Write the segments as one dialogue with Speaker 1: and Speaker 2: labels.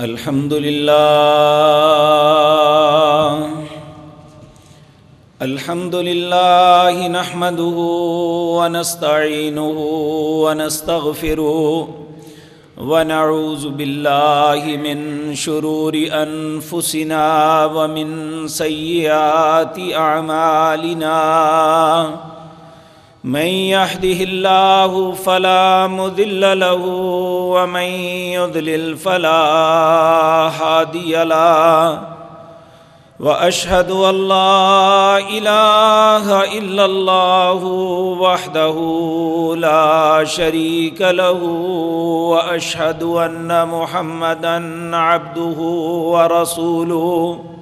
Speaker 1: الحمد لله الحمد لله نحمده ونستعينه ونستغفره ونعوذ بالله من شرور أنفسنا ومن سيئات أعمالنا من يهده الله فلا مذل له ومن يضلل فلا هادي له واشهد ان لا اله الا الله وحده لا شريك له واشهد ان محمدا عبده ورسوله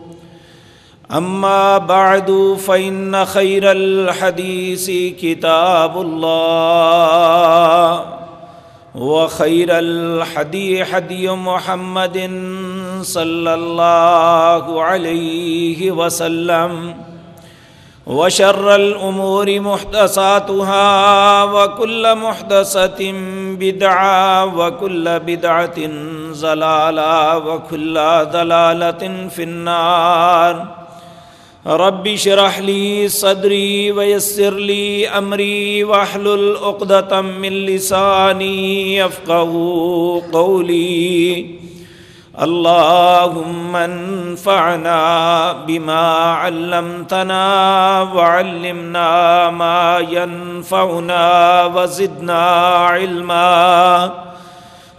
Speaker 1: أما بعد فإن خير الحديث كتاب الله وخير الحدي حدي محمد صلى الله عليه وسلم وشر الأمور محدثاتها وكل محدثة بدعة وكل بدعة زلالة وكل ضلالة في النار رب اشرح لي صدري ويسر لي امري واحلل عقدة من لساني يفقهوا قولي اللهم انفعنا بما علمتنا وعلمنا ما ينفعنا وزدنا علما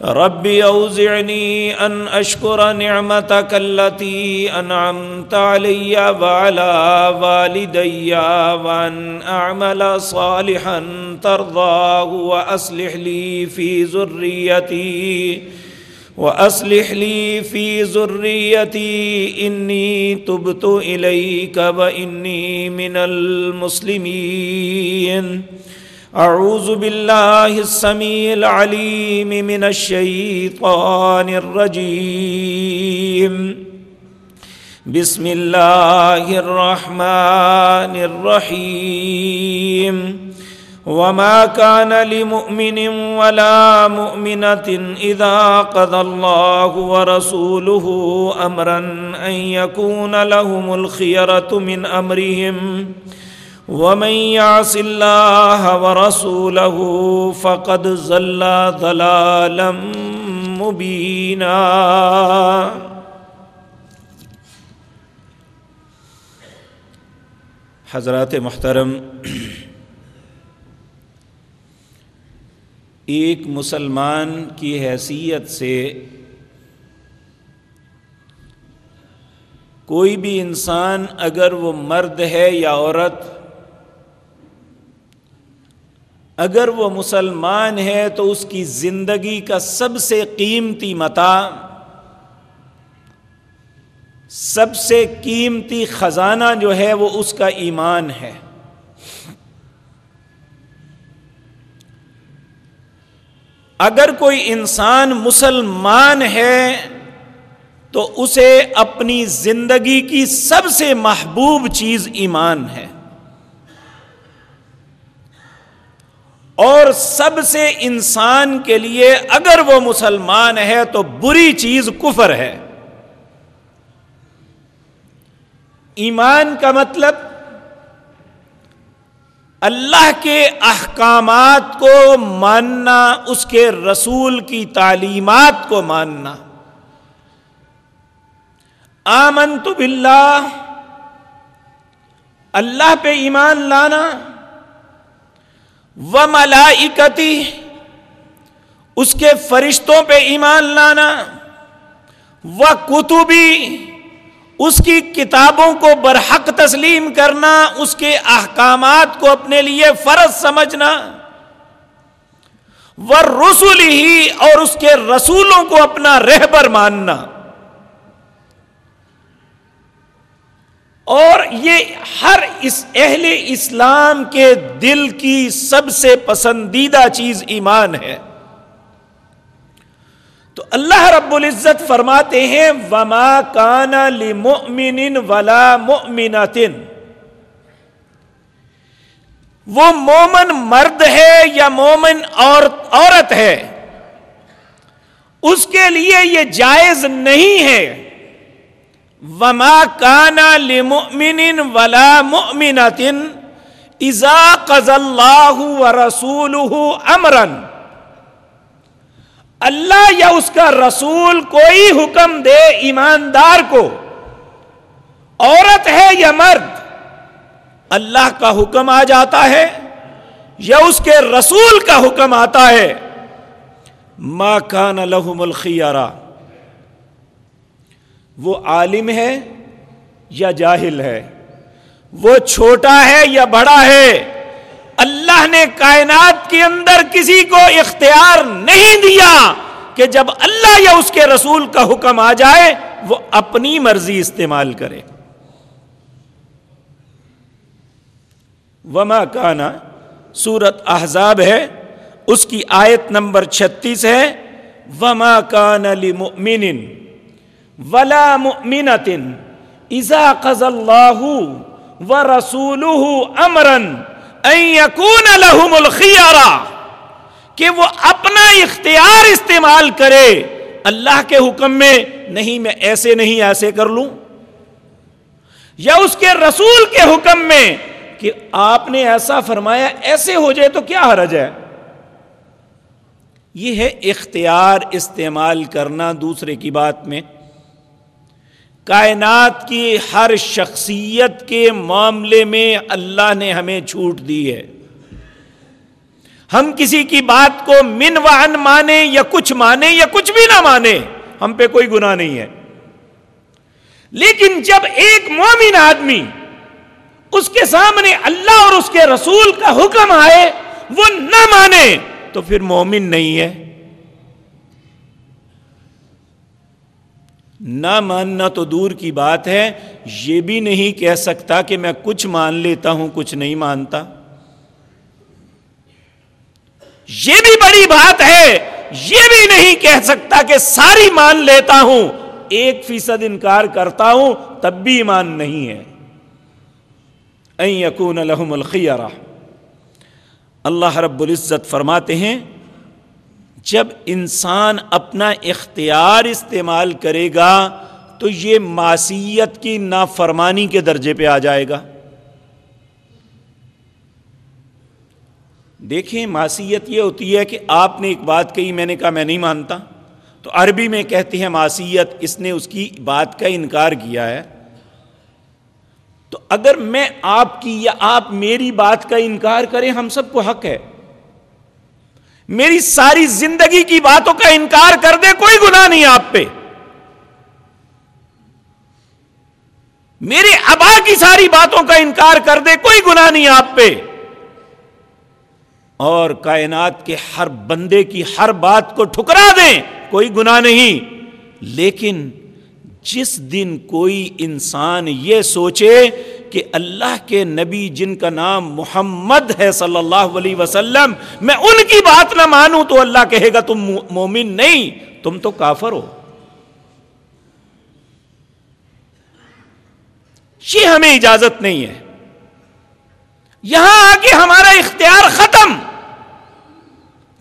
Speaker 1: ربي أوزعني أن أشكر نعمتك التي أنعمت علي وعلى والدي وأن أعمل صالحا ترضاه وأصلح لي في ذريتي وأصلح لي في ذريتي إني تبت إليك وإني من المسلمين أعوذ بالله السميع العليم من الشيطان الرجيم. بسم الله الرحمن الرحيم. وما كان لمؤمن ولا مؤمنة إذا قضى الله ورسوله أمرا أن يكون لهم الخيرة من أمرهم ومن يعص الله ورسوله فقد ضل ضلالا مبينا حضرات محترم، ایک مسلمان کی حیثیت سے کوئی بھی انسان اگر وہ مرد ہے یا عورت اگر وہ مسلمان ہے تو اس کی زندگی کا سب سے قیمتی متا، سب سے قیمتی خزانہ جو ہے وہ اس کا ایمان ہے۔ اگر کوئی انسان مسلمان ہے تو اسے اپنی زندگی کی سب سے محبوب چیز ایمان ہے۔ اور سب سے انسان کے لیے اگر وہ مسلمان ہے تو بری چیز کفر ہے۔ ایمان کا مطلب اللہ کے احکامات کو ماننا، اس کے رسول کی تعلیمات کو ماننا۔ آمن تو باللہ۔ اللہ پہ ایمان لانا۔ و ملائکتی اس کے فرشتوں پہ ایمان لانا و کتبی اس کی کتابوں کو برحق تسلیم کرنا، اس کے احکامات کو اپنے لیے فرض سمجھنا وہ رسول ہی اور اس کے رسولوں کو اپنا رہبر ماننا۔ اور یہ ہر اس اہل اسلام کے دل کی سب سے پسندیدہ چیز ایمان ہے۔ تو اللہ رب العزت فرماتے ہیں، وما کانا لمؤمن ولا مؤمنتن وہ مومن مرد ہے یا مومن عورت ہے، اس کے لیے یہ جائز نہیں ہے۔ وما کانا لمؤمن ولا مؤمنۃ اذا قضى الله ورسوله امرا اللہ یا اس کا رسول کوئی حکم دے ایماندار کو، عورت ہے یا مرد، اللہ کا حکم آ جاتا ہے یا اس کے رسول کا حکم آتا ہے۔ ما کان لہم الخیارہ۔ وہ عالم ہے یا جاہل ہے؟ وہ چھوٹا ہے یا بڑا ہے؟ اللہ نے کائنات کے اندر کسی کو اختیار نہیں دیا کہ جب اللہ یا اس کے رسول کا حکم آ جائے، وہ اپنی مرضی استعمال کرے۔ وما کانا سورت احزاب ہے، اس کی آیت نمبر چھتیس ہے۔ وما کان لمؤمن ولا مؤمنۃ اذا قضى الله ورسوله امرا ان يكون لهم الخيار. کہ وہ اپنا اختیار استعمال کرے. اللہ کے حکم میں نہیں، میں ایسے نہیں، ایسے کر لوں. یا اس کے رسول کے حکم میں کہ آپ نے ایسا فرمایا، ایسے ہو جائے تو کیا حرج ہے؟ یہ ہے اختیار استعمال کرنا دوسرے کی بات میں کائنات کی ہر شخصیت کے معاملے میں اللہ نے ہمیں چھوٹ دی ہے۔ ہم کسی کی بات کو من و ان مانے یا کچھ مانے یا کچھ بھی نہ مانے، ہم پہ کوئی گناہ نہیں ہے۔ لیکن جب ایک مومن آدمی اس کے سامنے اللہ اور اس کے رسول کا حکم آئے، وہ نہ مانے تو پھر مومن نہیں ہے۔ نہ ماننا تو دور کی بات ہے، یہ بھی نہیں کہہ سکتا کہ میں کچھ مان لیتا ہوں، کچھ نہیں مانتا۔ یہ بھی بڑی بات ہے، یہ بھی نہیں کہہ سکتا کہ ساری مان لیتا ہوں، ایک فیصد انکار کرتا ہوں، تب بھی ایمان نہیں ہے۔ یقون الحم الخیارہ اللہ رب العزت فرماتے ہیں جب انسان اپنا اختیار استعمال کرے گا تو یہ معصیت کی نافرمانی کے درجے پہ آ جائے گا۔ دیکھیں، معصیت یہ ہوتی ہے کہ آپ نے ایک بات کہی، میں نے کہا میں نہیں مانتا۔ تو عربی میں کہتے ہیں معصیت، اس نے اس کی بات کا انکار کیا ہے۔ تو اگر میں آپ کی یا آپ میری بات کا انکار کریں، ہم سب کو حق ہے۔ میری ساری زندگی کی باتوں کا انکار کر دے، کوئی گناہ نہیں آپ پہ۔ میرے ابا کی ساری باتوں کا انکار کر دے، کوئی گناہ نہیں آپ پہ۔ اور کائنات کے ہر بندے کی ہر بات کو ٹھکرا دیں، کوئی گناہ نہیں۔ لیکن جس دن کوئی انسان یہ سوچے کہ اللہ کے نبی جن کا نام محمد ہے صلی اللہ علیہ وسلم، میں ان کی بات نہ مانوں تو اللہ کہے گا تم مومن نہیں، تم تو کافر ہو۔ یہ ہمیں اجازت نہیں ہے۔ یہاں آ کے ہمارا اختیار ختم۔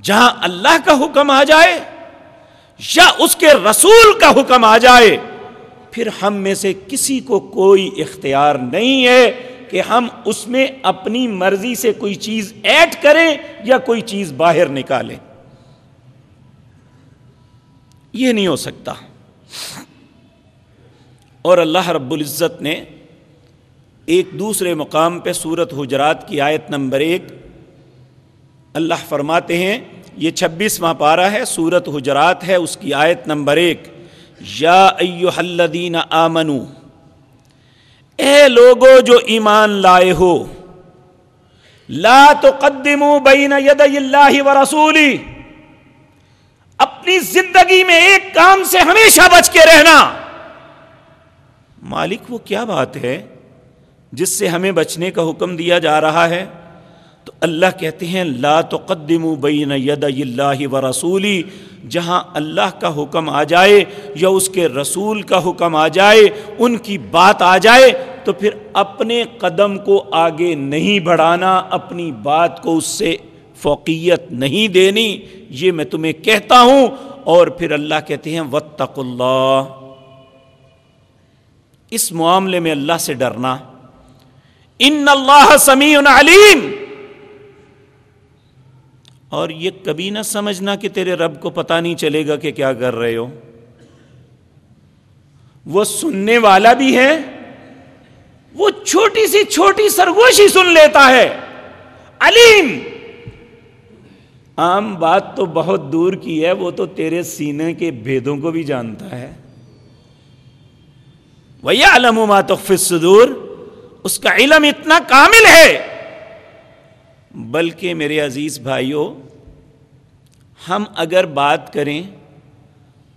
Speaker 1: جہاں اللہ کا حکم آ جائے یا اس کے رسول کا حکم آ جائے پھر ہم میں سے کسی کو کوئی اختیار نہیں ہے کہ ہم اس میں اپنی مرضی سے کوئی چیز ایڈ کریں یا کوئی چیز باہر نکالیں۔ یہ نہیں ہو سکتا۔ اور اللہ رب العزت نے ایک دوسرے مقام پہ سورت حجرات کی آیت نمبر ایک اللہ فرماتے ہیں، یہ چھبیسواں پارہ ہے، سورت حجرات ہے، اس کی آیت نمبر ایک۔ یا ایوہ الذین آمنو، اے لوگو جو ایمان لائے ہو، لا تقدمو بین یدی اللہ و رسولی، اپنی زندگی میں ایک کام سے ہمیشہ بچ کے رہنا۔ مالک وہ کیا بات ہے جس سے ہمیں بچنے کا حکم دیا جا رہا ہے؟ تو اللہ کہتے ہیں، لا تقدموا بین ید اللہ و رسولی، جہاں اللہ کا حکم آ جائے یا اس کے رسول کا حکم آ جائے، ان کی بات آ جائے، تو پھر اپنے قدم کو آگے نہیں بڑھانا، اپنی بات کو اس سے فوقیت نہیں دینی، یہ میں تمہیں کہتا ہوں۔ اور پھر اللہ کہتے ہیں وطق اللہ. اس معاملے میں اللہ سے ڈرنا۔ ان اللہ سمیع علیم. اور یہ کبھی نہ سمجھنا کہ تیرے رب کو پتا نہیں چلے گا کہ کیا کر رہے ہو۔ وہ سننے والا بھی ہے، وہ چھوٹی سی چھوٹی سرگوشی سن لیتا ہے۔ علیم۔ عام بات تو بہت دور کی ہے، وہ تو تیرے سینے کے بھیدوں کو بھی جانتا ہے۔ وہی علم صدور اس کا علم اتنا کامل ہے۔ بلکہ میرے عزیز بھائیوں ہم اگر بات کریں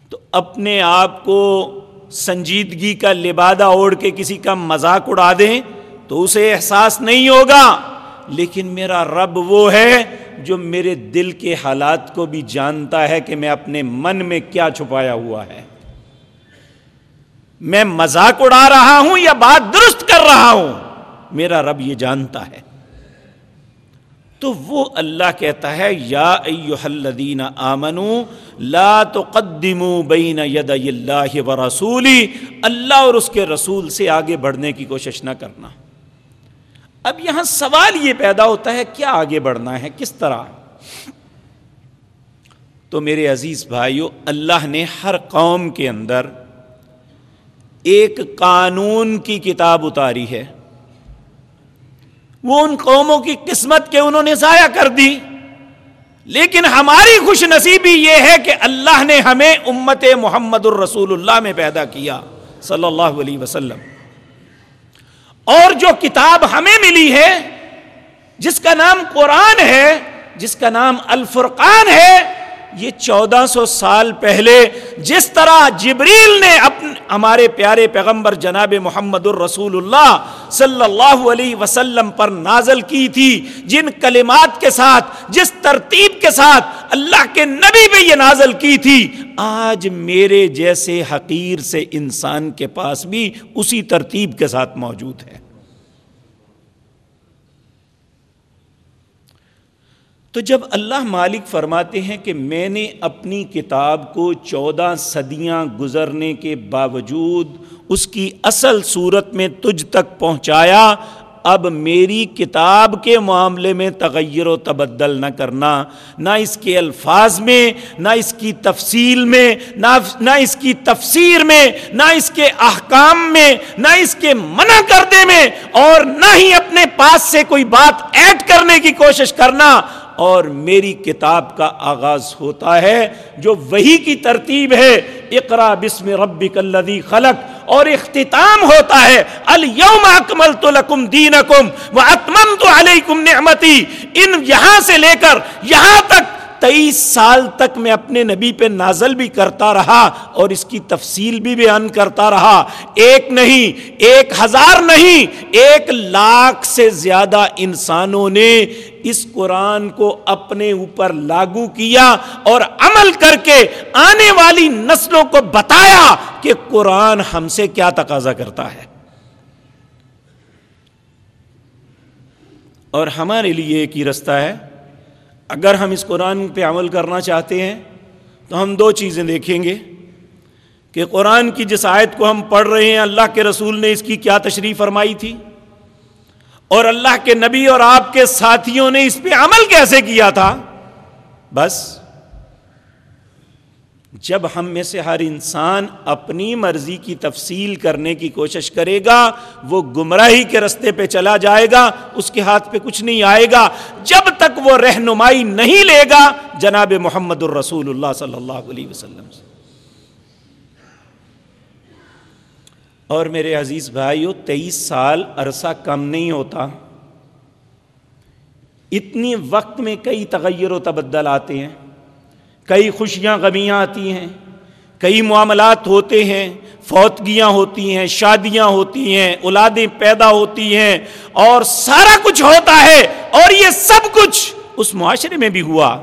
Speaker 1: تو اپنے آپ کو سنجیدگی کا لبادہ اوڑھ کے کسی کا مذاق اڑا دیں تو اسے احساس نہیں ہوگا۔ لیکن میرا رب وہ ہے جو میرے دل کے حالات کو بھی جانتا ہے کہ میں اپنے من میں کیا چھپایا ہوا ہے۔ میں مذاق اڑا رہا ہوں یا بات درست کر رہا ہوں؟ میرا رب یہ جانتا ہے۔ تو وہ اللہ کہتا ہے، یا ایوہ الذین آمنو، لا تقدموا بین ید اللہ و رسولی، اللہ اور اس کے رسول سے آگے بڑھنے کی کوشش نہ کرنا۔ اب یہاں سوال یہ پیدا ہوتا ہے، کیا آگے بڑھنا ہے؟ کس طرح؟ تو میرے عزیز بھائیو، اللہ نے ہر قوم کے اندر ایک قانون کی کتاب اتاری ہے۔ وہ ان قوموں کی قسمت کے انہوں نے ضائع کر دی۔ لیکن ہماری خوش نصیبی یہ ہے کہ اللہ نے ہمیں امت محمد الرسول اللہ میں پیدا کیا، صلی اللہ علیہ وسلم۔ اور جو کتاب ہمیں ملی ہے، جس کا نام قرآن ہے، جس کا نام الفرقان ہے یہ چودہ سو سال پہلے جس طرح جبریل نے اپنے ہمارے پیارے پیغمبر جناب محمد الرسول اللہ صلی اللہ علیہ وسلم پر نازل کی تھی، جن کلمات کے ساتھ، جس ترتیب کے ساتھ اللہ کے نبی پہ یہ نازل کی تھی۔ آج میرے جیسے حقیر سے انسان کے پاس بھی اسی ترتیب کے ساتھ موجود ہے۔ تو جب اللہ مالک فرماتے ہیں کہ میں نے اپنی کتاب کو چودہ صدیاں گزرنے کے باوجود اس کی اصل صورت میں تجھ تک پہنچایا، اب میری کتاب کے معاملے میں تغیر و تبدل نہ کرنا، نہ اس کے الفاظ میں، نہ اس کی تفصیل میں، نہ اس کی تفسیر میں، نہ اس کے احکام میں، نہ اس کے منع کردے میں، اور نہ ہی اپنے پاس سے کوئی بات ایڈ کرنے کی کوشش کرنا۔ اور میری کتاب کا آغاز ہوتا ہے، جو وہی کی ترتیب ہے، اقرا بسم ربک الذی خلق، اور اختتام ہوتا ہے، الیوم اکملت لکم دینکم واتممت علیکم نعمتی۔ ان یہاں سے لے کر یہاں تک تیئیس سال تک میں اپنے نبی پہ نازل بھی کرتا رہا اور اس کی تفصیل بھی بیان کرتا رہا۔ ایک نہیں، ایک ہزار نہیں، ایک لاکھ سے زیادہ انسانوں نے اس قرآن کو اپنے اوپر لاگو کیا اور عمل کر کے آنے والی نسلوں کو بتایا کہ قرآن ہم سے کیا تقاضا کرتا ہے۔ اور ہمارے لیے ایک ہی رستہ ہے۔ اگر ہم اس قرآن پہ عمل کرنا چاہتے ہیں، تو ہم دو چیزیں دیکھیں گے کہ قرآن کی جس آیت کو ہم پڑھ رہے ہیں، اللہ کے رسول نے اس کی کیا تشریح فرمائی تھی؟ اور اللہ کے نبی اور آپ کے ساتھیوں نے اس پہ عمل کیسے کیا تھا؟ بس جب ہم میں سے ہر انسان اپنی مرضی کی تفصیل کرنے کی کوشش کرے گا، وہ گمراہی کے رستے پہ چلا جائے گا، اس کے ہاتھ پہ کچھ نہیں آئے گا۔ جب تک وہ رہنمائی نہیں لے گا، جناب محمد الرسول اللہ صلی اللہ علیہ وسلم سے۔ اور میرے عزیز بھائیو، تیئیس سال عرصہ کم نہیں ہوتا۔ اتنی وقت میں کئی تغیر و تبدل آتے ہیں۔ کئی خوشیاں غمیاں آتی ہیں، کئی معاملات ہوتے ہیں، فوتگیاں ہوتی ہیں، شادیاں ہوتی ہیں، اولادیں پیدا ہوتی ہیں، اور سارا کچھ ہوتا ہے، اور یہ سب کچھ اس معاشرے میں بھی ہوا۔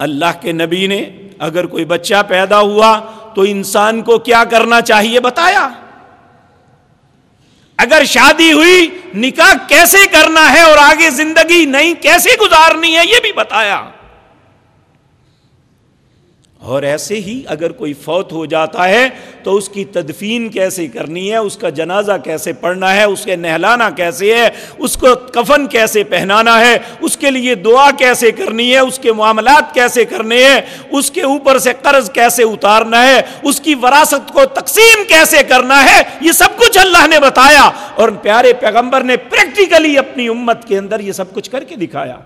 Speaker 1: اللہ کے نبی نے اگر کوئی بچہ پیدا ہوا تو انسان کو کیا کرنا چاہیے بتایا؟ اگر شادی ہوئی، نکاح کیسے کرنا ہے اور آگے زندگی نہیں، کیسے گزارنی ہے، یہ بھی بتایا۔ اور ایسے ہی اگر کوئی فوت ہو جاتا ہے تو اس کی تدفین کیسے کرنی ہے؟ اس کا جنازہ کیسے پڑھنا ہے؟ اس کے نہلانا کیسے ہے؟ اس کو کفن کیسے پہنانا ہے؟ اس کے لیے دعا کیسے کرنی ہے؟ اس کے معاملات کیسے کرنے ہیں؟ اس کے اوپر سے قرض کیسے اتارنا ہے؟ اس کی وراثت کو تقسیم کیسے کرنا ہے؟ یہ سب کچھ اللہ نے بتایا اور پیارے پیغمبر نے پریکٹیکلی اپنی امت کے اندر یہ سب کچھ کر کے دکھایا۔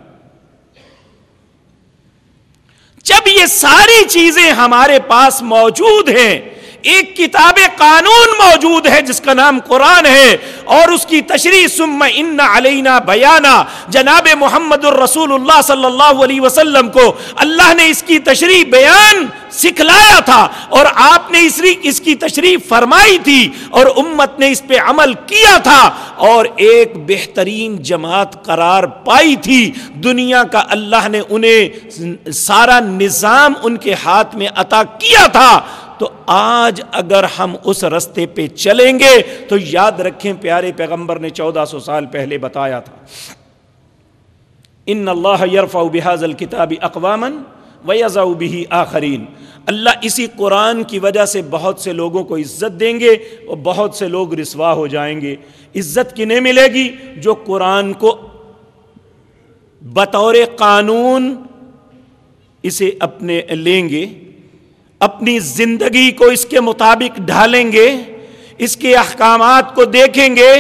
Speaker 1: جب یہ ساری چیزیں ہمارے پاس موجود ہیں ایک کتاب قانون موجود ہے جس کا نام قرآن ہے اور اس کی تشریح سم ان علینا بیانہ جناب محمد الرسول اللہ صلی اللہ علیہ وسلم کو اللہ نے اس کی تشریح بیان سکھلایا تھا اور آپ نے اس اس کی تشریح فرمائی تھی اور امت نے اس پہ عمل کیا تھا اور ایک بہترین جماعت قرار پائی تھی۔ دنیا کا اللہ نے انہیں سارا نظام ان کے ہاتھ میں عطا کیا تھا۔ تو آج اگر ہم اس رستے پہ چلیں گے تو یاد رکھیں پیارے پیغمبر نے چودہ سو سال پہلے بتایا تھا۔ ان اللہ یرفع بحاظ الکتاب اقوام ویزا بھی آخرین۔ اللہ اسی قرآن کی وجہ سے بہت سے لوگوں کو عزت دیں گے اور بہت سے لوگ رسوا ہو جائیں گے۔ عزت کی نہیں ملے گی؟ جو قرآن کو بطور قانون اسے اپنے لیں گے۔ اپنی زندگی کو اس کے مطابق ڈھالیں گے، اس کے احکامات کو دیکھیں گے،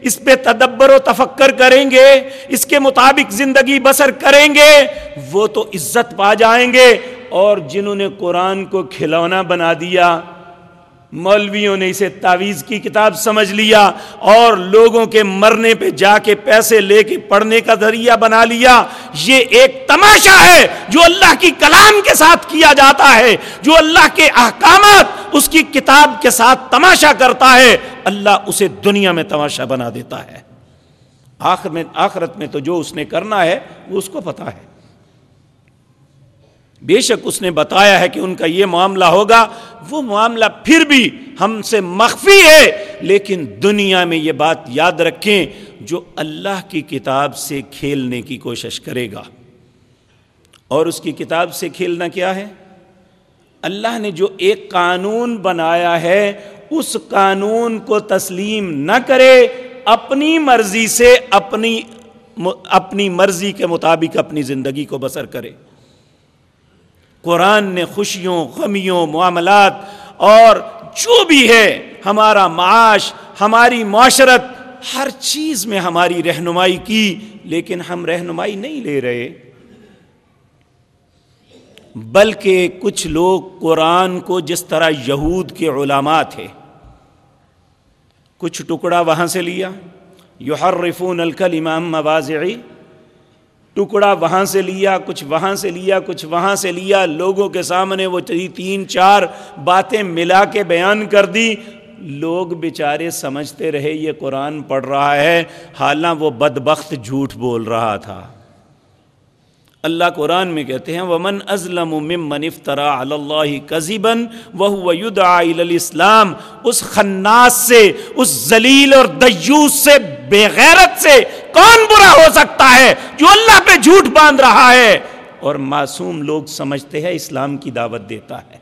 Speaker 1: اس پہ تدبر و تفکر کریں گے، اس کے مطابق زندگی بسر کریں گے، وہ تو عزت پا جائیں گے اور جنہوں نے قرآن کو کھلونا بنا دیا مولویوں نے اسے تعویذ کی کتاب سمجھ لیا اور لوگوں کے مرنے پہ جا کے پیسے لے کے پڑھنے کا ذریعہ بنا لیا۔ یہ ایک تماشا ہے جو اللہ کی کلام کے ساتھ کیا جاتا ہے، جو اللہ کے احکامات اس کی کتاب کے ساتھ تماشا کرتا ہے۔ اللہ اسے دنیا میں تماشا بنا دیتا ہے۔ آخر میں، آخرت میں تو جو اس نے کرنا ہے، وہ اس کو پتا ہے۔ بے شک اس نے بتایا ہے کہ ان کا یہ معاملہ ہوگا، وہ معاملہ پھر بھی ہم سے مخفی ہے، لیکن دنیا میں یہ بات یاد رکھیں جو اللہ کی کتاب سے کھیلنے کی کوشش کرے گا۔ اور اس کی کتاب سے کھیلنا کیا ہے؟ اللہ نے جو ایک قانون بنایا ہے، اس قانون کو تسلیم نہ کرے، اپنی مرضی سے اپنی اپنی مرضی کے مطابق اپنی زندگی کو بسر کرے۔ قرآن نے خوشیوں، غمیوں، معاملات اور جو بھی ہے، ہمارا معاش، ہماری معاشرت، ہر چیز میں ہماری رہنمائی کی، لیکن ہم رہنمائی نہیں لے رہے۔ بلکہ کچھ لوگ قرآن کو جس طرح یہود کے علماء تھے، کچھ ٹکڑا وہاں سے لیا۔ یحرفون الکل امام مواضعی ٹکڑا وہاں سے لیا، کچھ وہاں سے لیا، کچھ وہاں سے لیا، لوگوں کے سامنے وہ تین چار باتیں ملا کے بیان کر دی۔ لوگ بیچارے سمجھتے رہے، یہ قرآن پڑھ رہا ہے، حالانکہ وہ بدبخت جھوٹ بول رہا تھا۔ اللہ قرآن میں کہتے ہیں، ومن ازلم ممن افطرا اللہ کذیبن وہ اسلام اس خناس سے، اس ذلیل اور دیوس سے بے غیرت سے کون برا ہو سکتا ہے جو اللہ پہ جھوٹ باندھ رہا ہے؟ اور معصوم لوگ سمجھتے ہیں اسلام کی دعوت دیتا ہے۔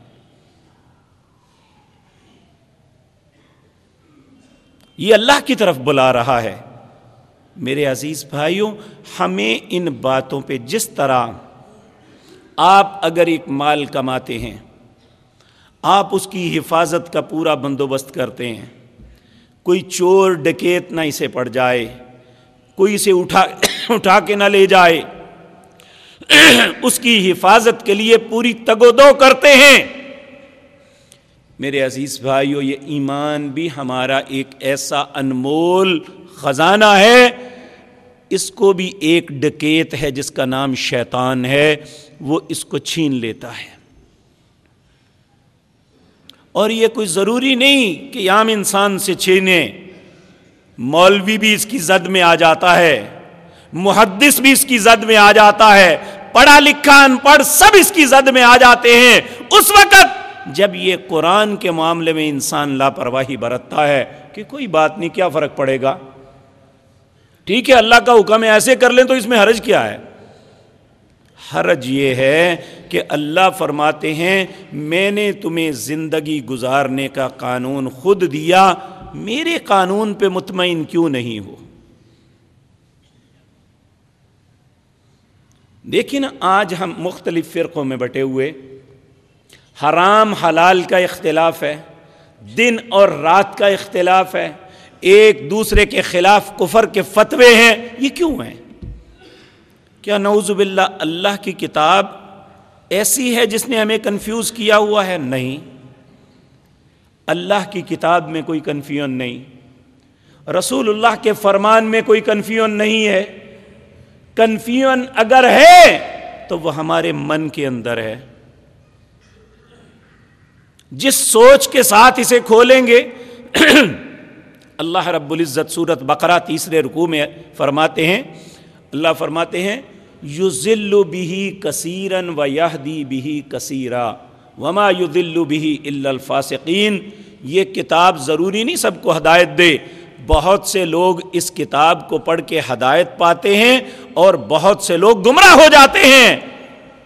Speaker 1: یہ اللہ کی طرف بلا رہا ہے۔ میرے عزیز بھائیوں، ہمیں ان باتوں پہ جس طرح آپ اگر ایک مال کماتے ہیں، آپ اس کی حفاظت کا پورا بندوبست کرتے ہیں۔ کوئی چور ڈکیت نہ اسے پڑ جائے، کوئی اسے اٹھا اٹھا کے نہ لے جائے۔ اس کی حفاظت کے لیے پوری تگودو کرتے ہیں۔ میرے عزیز بھائیو، یہ ایمان بھی ہمارا ایک ایسا انمول خزانہ ہے۔ اس کو بھی ایک ڈکیت ہے جس کا نام شیطان ہے، وہ اس کو چھین لیتا ہے۔ اور یہ کوئی ضروری نہیں کہ عام انسان سے چھینے۔ مولوی بھی اس کی زد میں آ جاتا ہے، محدث بھی اس کی زد میں آ جاتا ہے، پڑھا لکھا ان پڑھ سب اس کی زد میں آ جاتے ہیں۔ اس وقت جب یہ قرآن کے معاملے میں انسان لاپرواہی برتتا ہے کہ کوئی بات نہیں، کیا فرق پڑے گا؟ ٹھیک ہے، اللہ کا حکم ہے، ایسے کر لیں تو اس میں حرج کیا ہے؟ حرج یہ ہے کہ اللہ فرماتے ہیں، میں نے تمہیں زندگی گزارنے کا قانون خود دیا، میرے قانون پہ مطمئن کیوں نہیں ہو؟ دیکھیں نا آج ہم مختلف فرقوں میں بٹے ہوئے، حرام حلال کا اختلاف ہے، دن اور رات کا اختلاف ہے، ایک دوسرے کے خلاف کفر کے فتوے ہیں، یہ کیوں ہیں؟ کیا نعوذ باللہ اللہ کی کتاب ایسی ہے جس نے ہمیں کنفیوز کیا ہوا ہے؟ نہیں۔ اللہ کی کتاب میں کوئی کنفیوژن نہیں۔ رسول اللہ کے فرمان میں کوئی کنفیوژن نہیں ہے۔ کنفیوژن اگر ہے تو وہ ہمارے من کے اندر ہے۔ جس سوچ کے ساتھ اسے کھولیں گے، اللہ رب العزت صورت بقرہ تیسرے رکوع میں فرماتے ہیں۔ اللہ فرماتے ہیں یو ذلو بھی کثیرن و یہدی بھی کثیرا وما یو ذلو بھی یہ کتاب ضروری نہیں سب کو ہدایت دے۔ بہت سے لوگ اس کتاب کو پڑھ کے ہدایت پاتے ہیں اور بہت سے لوگ گمراہ ہو جاتے ہیں۔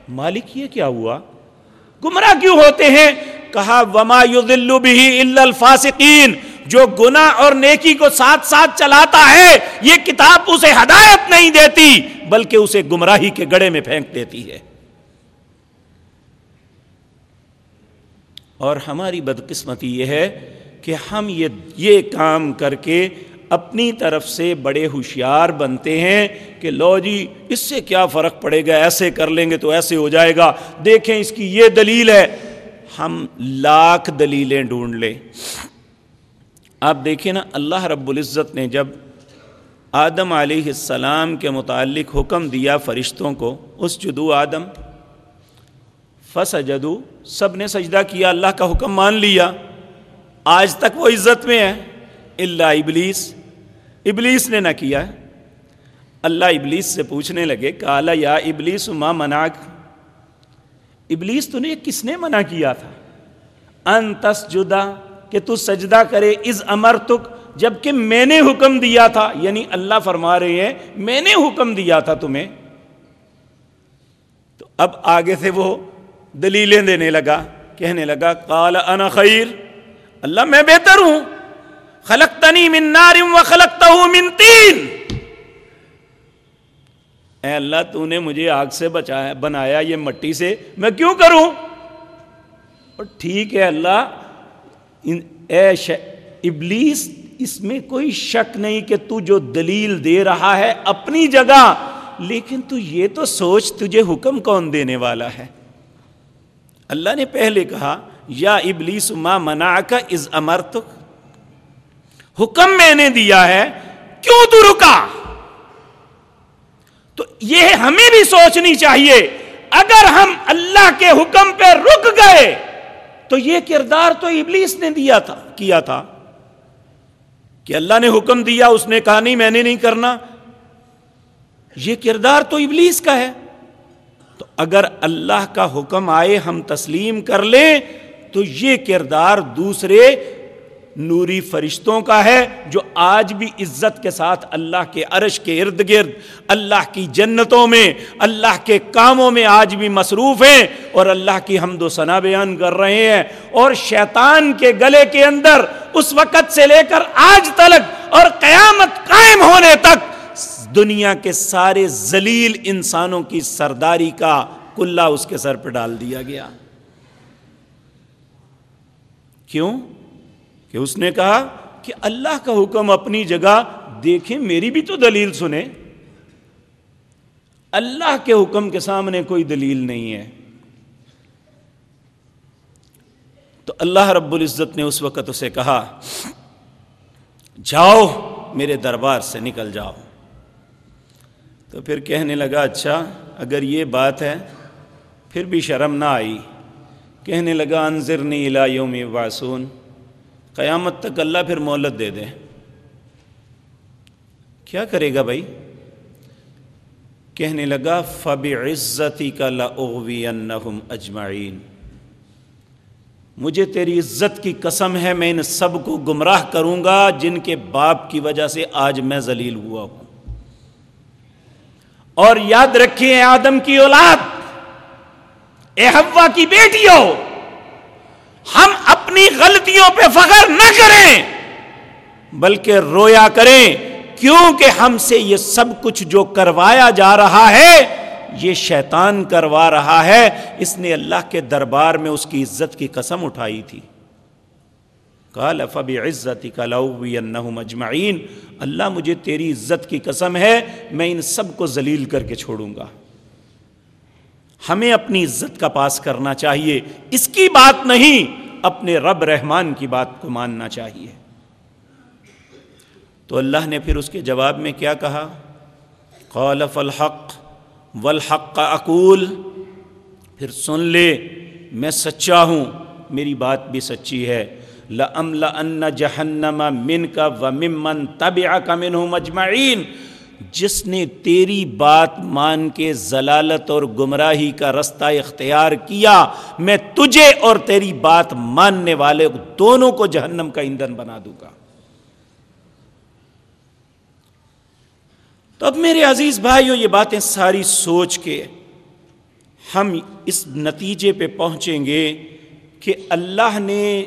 Speaker 1: مالک یہ کیا ہوا؟ گمراہ کیوں ہوتے ہیں؟ کہا، وما یو بھی الفاصقین جو گنا اور نیکی کو ساتھ ساتھ چلاتا ہے، یہ کتاب اسے ہدایت نہیں دیتی، بلکہ اسے گمراہی کے گڑے میں پھینک دیتی ہے۔ اور ہماری بدقسمتی یہ ہے کہ ہم یہ یہ کام کر کے اپنی طرف سے بڑے ہوشیار بنتے ہیں کہ لو جی اس سے کیا فرق پڑے گا؟ ایسے کر لیں گے تو ایسے ہو جائے گا۔ دیکھیں، اس کی یہ دلیل ہے۔ ہم لاکھ دلیلیں ڈھونڈ لیں۔ آپ دیکھیں نا، اللہ رب العزت نے جب آدم علیہ السلام کے متعلق حکم دیا فرشتوں کو اس جدو آدم فس جدو سب نے سجدہ کیا، اللہ کا حکم مان لیا۔ آج تک وہ عزت میں ہے۔ اللہ ابلیس۔ ابلیس نے نہ کیا۔ اللہ ابلیس سے پوچھنے لگے کالا یا ابلیس ماں مناک ابلیس تو نے کس نے منع کیا تھا؟ ان تسجدا کہ تو سجدہ کرے از امر تک جبکہ میں نے حکم دیا تھا یعنی اللہ فرما رہے ہیں، میں نے حکم دیا تھا تمہیں۔ تو اب آگے سے وہ دلیلیں دینے لگا، کہنے لگا کال انا خیر، اللہ میں بہتر ہوں خلق تنی من نار و خلقتا من تین۔ اے اللہ، تو نے مجھے آگ سے بچایا، بنایا یہ مٹی سے، میں کیوں کروں؟ اور ٹھیک ہے اللہ اے ابلیس، اس میں کوئی شک نہیں کہ تو جو دلیل دے رہا ہے اپنی جگہ، لیکن تو یہ تو سوچ تجھے حکم کون دینے والا ہے؟ اللہ نے پہلے کہا، یا ابلیس ما منا کا از امر حکم میں نے دیا ہے، کیوں تو رکا؟ تو یہ ہمیں بھی سوچنی چاہیے۔ اگر ہم اللہ کے حکم پہ رک گئے، تو یہ کردار تو ابلیس نے دیا تھا، کیا تھا؟ کہ اللہ نے حکم دیا، اس نے کہا، نہیں، میں نے نہیں کرنا۔ یہ کردار تو ابلیس کا ہے۔ تو اگر اللہ کا حکم آئے، ہم تسلیم کر لیں، تو یہ کردار دوسرے نوری فرشتوں کا ہے جو آج بھی عزت کے ساتھ اللہ کے عرش کے ارد گرد، اللہ کی جنتوں میں، اللہ کے کاموں میں آج بھی مصروف ہیں اور اللہ کی حمد و ثنا بیان کر رہے ہیں۔ اور شیطان کے گلے کے اندر اس وقت سے لے کر آج تلک اور قیامت قائم ہونے تک دنیا کے سارے ذلیل انسانوں کی سرداری کا کلّا اس کے سر پہ ڈال دیا گیا۔ کیوں؟ کہ اس نے کہا کہ اللہ کا حکم اپنی جگہ دیکھیں، میری بھی تو دلیل سنیں۔ اللہ کے حکم کے سامنے کوئی دلیل نہیں ہے۔ تو اللہ رب العزت نے اس وقت اسے کہا، جاؤ میرے دربار سے نکل جاؤ۔ تو پھر کہنے لگا اچھا اگر یہ بات ہے، پھر بھی شرم نہ آئی۔ کہنے لگا انضر نہیں یوم واسون قیامت تک اللہ پھر مہلت دے دے۔ کیا کرے گا بھائی؟ کہنے لگا فب عزتی کا لاغوی اجمعین مجھے تیری عزت کی قسم ہے، میں ان سب کو گمراہ کروں گا جن کے باپ کی وجہ سے آج میں ذلیل ہوا ہوں۔ اور یاد رکھیں آدم کی اولاد، اے ہوا کی بیٹیوں، ہم اپنی غلطیوں پہ فخر نہ کریں، بلکہ رویا کریں، کیونکہ ہم سے یہ سب کچھ جو کروایا جا رہا ہے، یہ شیطان کروا رہا ہے۔ اس نے اللہ کے دربار میں اس کی عزت کی قسم اٹھائی تھی۔ کال فب عزت مجمعین اللہ مجھے تیری عزت کی قسم ہے، میں ان سب کو ذلیل کر کے چھوڑوں گا۔ ہمیں اپنی عزت کا پاس کرنا چاہیے۔ اس کی بات نہیں اپنے رب رحمان کی بات کو ماننا چاہیے۔ تو اللہ نے پھر اس کے جواب میں کیا کہا؟ قالف الحق والحق کا اقول۔ پھر سن لے، میں سچا ہوں، میری بات بھی سچی ہے۔ لم ان جہنم من کا و ممن جس نے تیری بات مان کے ضلالت اور گمراہی کا رستہ اختیار کیا، میں تجھے اور تیری بات ماننے والے دونوں کو جہنم کا ایندھن بنا دوں گا۔ تو اب میرے عزیز بھائیوں یہ باتیں ساری سوچ کے ہم اس نتیجے پہ پہنچیں گے کہ اللہ نے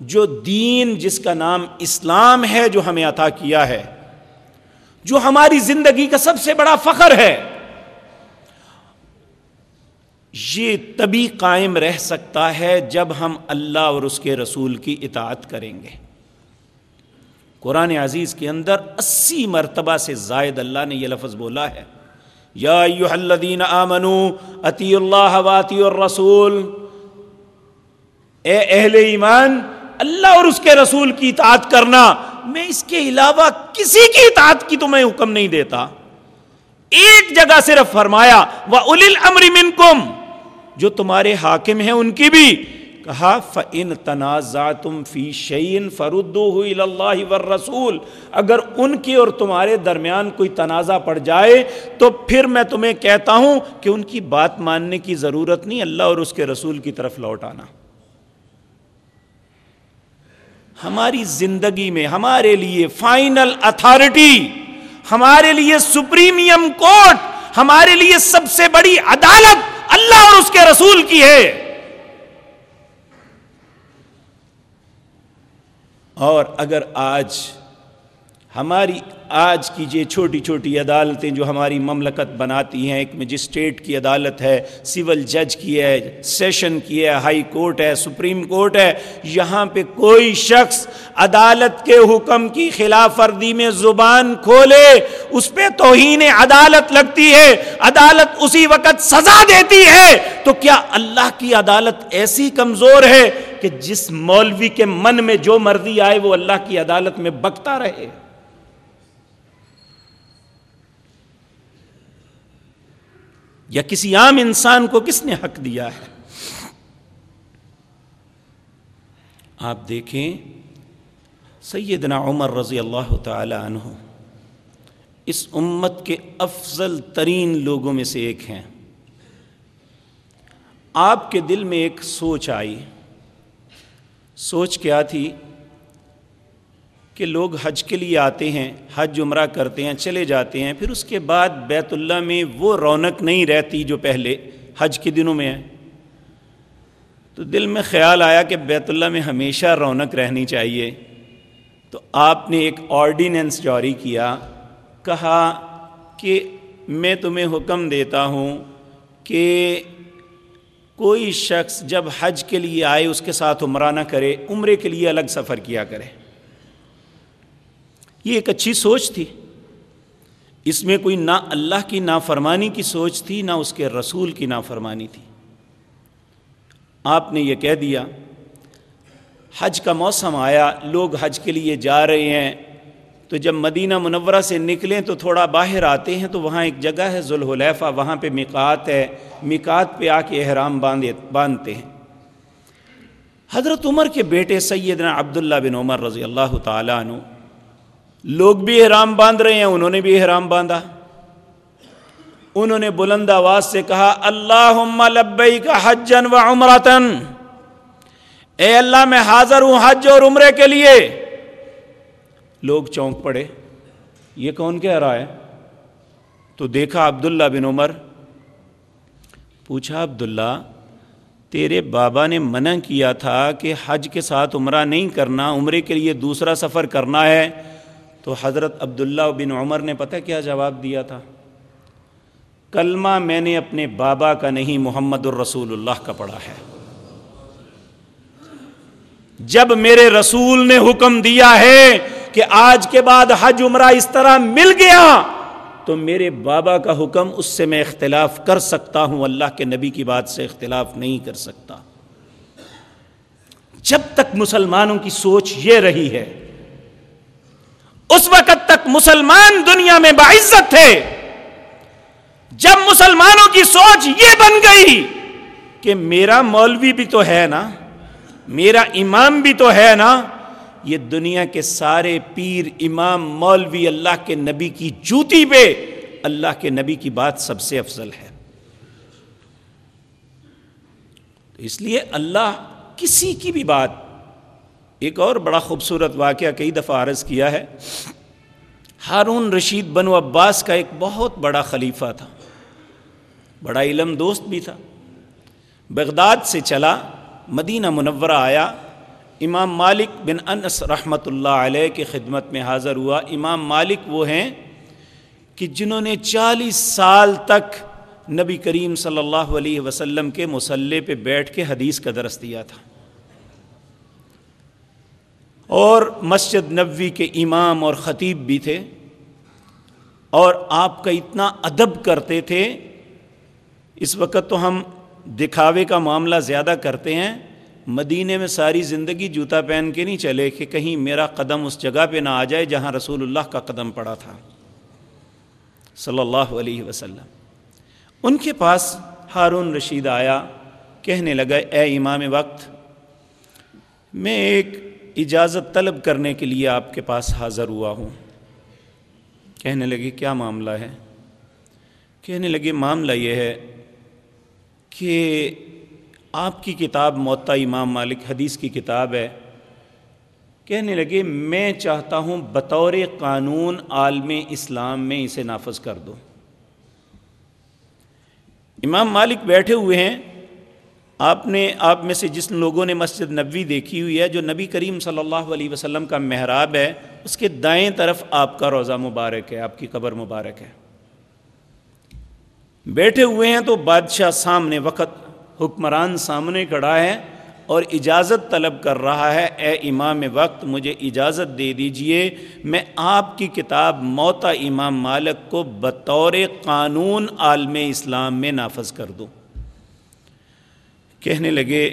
Speaker 1: جو دین جس کا نام اسلام ہے، جو ہمیں عطا کیا ہے جو ہماری زندگی کا سب سے بڑا فخر ہے، یہ تبھی قائم رہ سکتا ہے جب ہم اللہ اور اس کے رسول کی اطاعت کریں گے۔ قرآن عزیز کے اندر اسی مرتبہ سے زائد اللہ نے یہ لفظ بولا ہے۔ یا الذین آمنو اتی اللہ واتی اور رسول اے اہل ایمان، اللہ اور اس کے رسول کی اطاعت کرنا میں اس کے علاوہ کسی کی اطاعت کی تمہیں حکم نہیں دیتا۔ ایک جگہ صرف فرمایا وہ الیل امر منکم جو تمہارے حاکم ہیں ان کی بھی۔ کہا فن تنازع تم فی شعین فرودو ہوئی اللہ ور رسول اگر ان کی اور تمہارے درمیان کوئی تنازع پڑ جائے، تو پھر میں تمہیں کہتا ہوں کہ ان کی بات ماننے کی ضرورت نہیں، اللہ اور اس کے رسول کی طرف لوٹ آنا۔ ہماری زندگی میں، ہمارے لیے فائنل اتھارٹی، ہمارے لیے سپریمیم کورٹ، ہمارے لیے سب سے بڑی عدالت اللہ اور اس کے رسول کی ہے۔ اور اگر آج ہماری آج کی یہ چھوٹی چھوٹی عدالتیں جو ہماری مملکت بناتی ہیں، ایک مجسٹریٹ کی عدالت ہے، سول جج کی ہے، سیشن کی ہے، ہائی کورٹ ہے، سپریم کورٹ ہے، یہاں پہ کوئی شخص عدالت کے حکم کی خلاف ورزی میں زبان کھولے، اس پہ توہین عدالت لگتی ہے، عدالت اسی وقت سزا دیتی ہے۔ تو کیا اللہ کی عدالت ایسی کمزور ہے کہ جس مولوی کے من میں جو مرضی آئے، وہ اللہ کی عدالت میں بکتا رہے؟ یا کسی عام انسان کو کس نے حق دیا ہے؟ آپ دیکھیں سیدنا عمر رضی اللہ تعالی عنہ اس امت کے افضل ترین لوگوں میں سے ایک ہیں۔ آپ کے دل میں ایک سوچ آئی۔ سوچ کیا تھی؟ کہ لوگ حج کے لیے آتے ہیں، حج عمرہ کرتے ہیں، چلے جاتے ہیں، پھر اس کے بعد بیت اللہ میں وہ رونق نہیں رہتی جو پہلے حج کے دنوں میں ہے۔ تو دل میں خیال آیا کہ بیت اللہ میں ہمیشہ رونق رہنی چاہیے۔ تو آپ نے ایک آرڈیننس جاری کیا، کہا کہ میں تمہیں حکم دیتا ہوں کہ کوئی شخص جب حج کے لیے آئے، اس کے ساتھ عمرہ نہ کرے، عمرے کے لیے الگ سفر کیا کرے۔ یہ ایک اچھی سوچ تھی۔ اس میں کوئی نہ اللہ کی نافرمانی کی سوچ تھی، نہ اس کے رسول کی نافرمانی تھی۔ آپ نے یہ کہہ دیا، حج کا موسم آیا، لوگ حج کے لیے جا رہے ہیں۔ تو جب مدینہ منورہ سے نکلیں تو تھوڑا باہر آتے ہیں تو وہاں ایک جگہ ہے، ذوالحلیفہ۔ وہاں پہ مکات ہے۔ مکات پہ آ کے احرام باندھے، باندھتے ہیں۔ حضرت عمر کے بیٹے سیدنا عبداللہ بن عمر رضی اللہ تعالیٰ عنہ لوگ بھی احرام باندھ رہے ہیں، انہوں نے بھی احرام باندھا۔ انہوں نے بلند آواز سے کہا اللہ لبئی کا حجن و عمرتن اے اللہ، میں حاضر ہوں حج اور عمرے کے لیے۔ لوگ چونک پڑے۔ یہ کون کہہ رہا ہے؟ تو دیکھا عبداللہ بن عمر۔ پوچھا، عبداللہ، تیرے بابا نے منع کیا تھا کہ حج کے ساتھ عمرہ نہیں کرنا، عمرے کے لیے دوسرا سفر کرنا ہے۔ تو حضرت عبداللہ بن عمر نے پتہ کیا جواب دیا تھا؟ کلمہ میں نے اپنے بابا کا نہیں، محمد الرسول اللہ کا پڑھا ہے۔ جب میرے رسول نے حکم دیا ہے کہ آج کے بعد حج عمرہ اس طرح مل گیا، تو میرے بابا کا حکم اس سے میں اختلاف کر سکتا ہوں۔ اللہ کے نبی کی بات سے اختلاف نہیں کر سکتا۔ جب تک مسلمانوں کی سوچ یہ رہی ہے اس وقت تک مسلمان دنیا میں باعزت تھے۔ جب مسلمانوں کی سوچ یہ بن گئی کہ میرا مولوی بھی تو ہے نا، میرا امام بھی تو ہے نا، یہ دنیا کے سارے پیر، امام، مولوی اللہ کے نبی کی جوتی پہ اللہ کے نبی کی بات سب سے افضل ہے۔ تو اس لیے اللہ کسی کی بھی بات ایک اور بڑا خوبصورت واقعہ کئی دفعہ عرض کیا ہے۔ ہارون رشید بنو عباس کا ایک بہت بڑا خلیفہ تھا۔ بڑا علم دوست بھی تھا۔ بغداد سے چلا، مدینہ منورہ آیا۔ امام مالک بن انس رحمۃ اللہ علیہ کی خدمت میں حاضر ہوا۔ امام مالک وہ ہیں کہ جنہوں نے چالیس سال تک نبی کریم صلی اللہ علیہ وسلم کے مسلح پہ بیٹھ کے حدیث کا درس دیا تھا۔ اور مسجد نبوی کے امام اور خطیب بھی تھے اور آپ کا اتنا ادب کرتے تھے، اس وقت تو ہم دکھاوے کا معاملہ زیادہ کرتے ہیں، مدینے میں ساری زندگی جوتا پہن کے نہیں چلے کہ کہیں میرا قدم اس جگہ پہ نہ آ جائے جہاں رسول اللہ کا قدم پڑا تھا۔ صلی اللہ علیہ وسلم۔ ان کے پاس ہارون رشید آیا، کہنے لگا، اے امام وقت، میں ایک اجازت طلب کرنے کے لیے آپ کے پاس حاضر ہوا ہوں۔ کہنے لگے، کیا معاملہ ہے؟ کہنے لگے، معاملہ یہ ہے کہ آپ کی کتاب معطا امام مالک حدیث کی کتاب ہے۔ کہنے لگے، میں چاہتا ہوں بطور قانون عالم اسلام میں اسے نافذ کر دو۔ امام مالک بیٹھے ہوئے ہیں۔ آپ نے، آپ میں سے جس لوگوں نے مسجد نبوی دیکھی ہوئی ہے جو نبی کریم صلی اللہ علیہ وسلم کا محراب ہے، اس کے دائیں طرف آپ کا روزہ مبارک ہے، آپ کی قبر مبارک ہے۔ بیٹھے ہوئے ہیں تو بادشاہ سامنے وقت، حکمران سامنے کھڑا ہے اور اجازت طلب کر رہا ہے، اے امام وقت، مجھے اجازت دے دیجیے، میں آپ کی کتاب موتا امام مالک کو بطور قانون عالم اسلام میں نافذ کر دوں۔ کہنے لگے،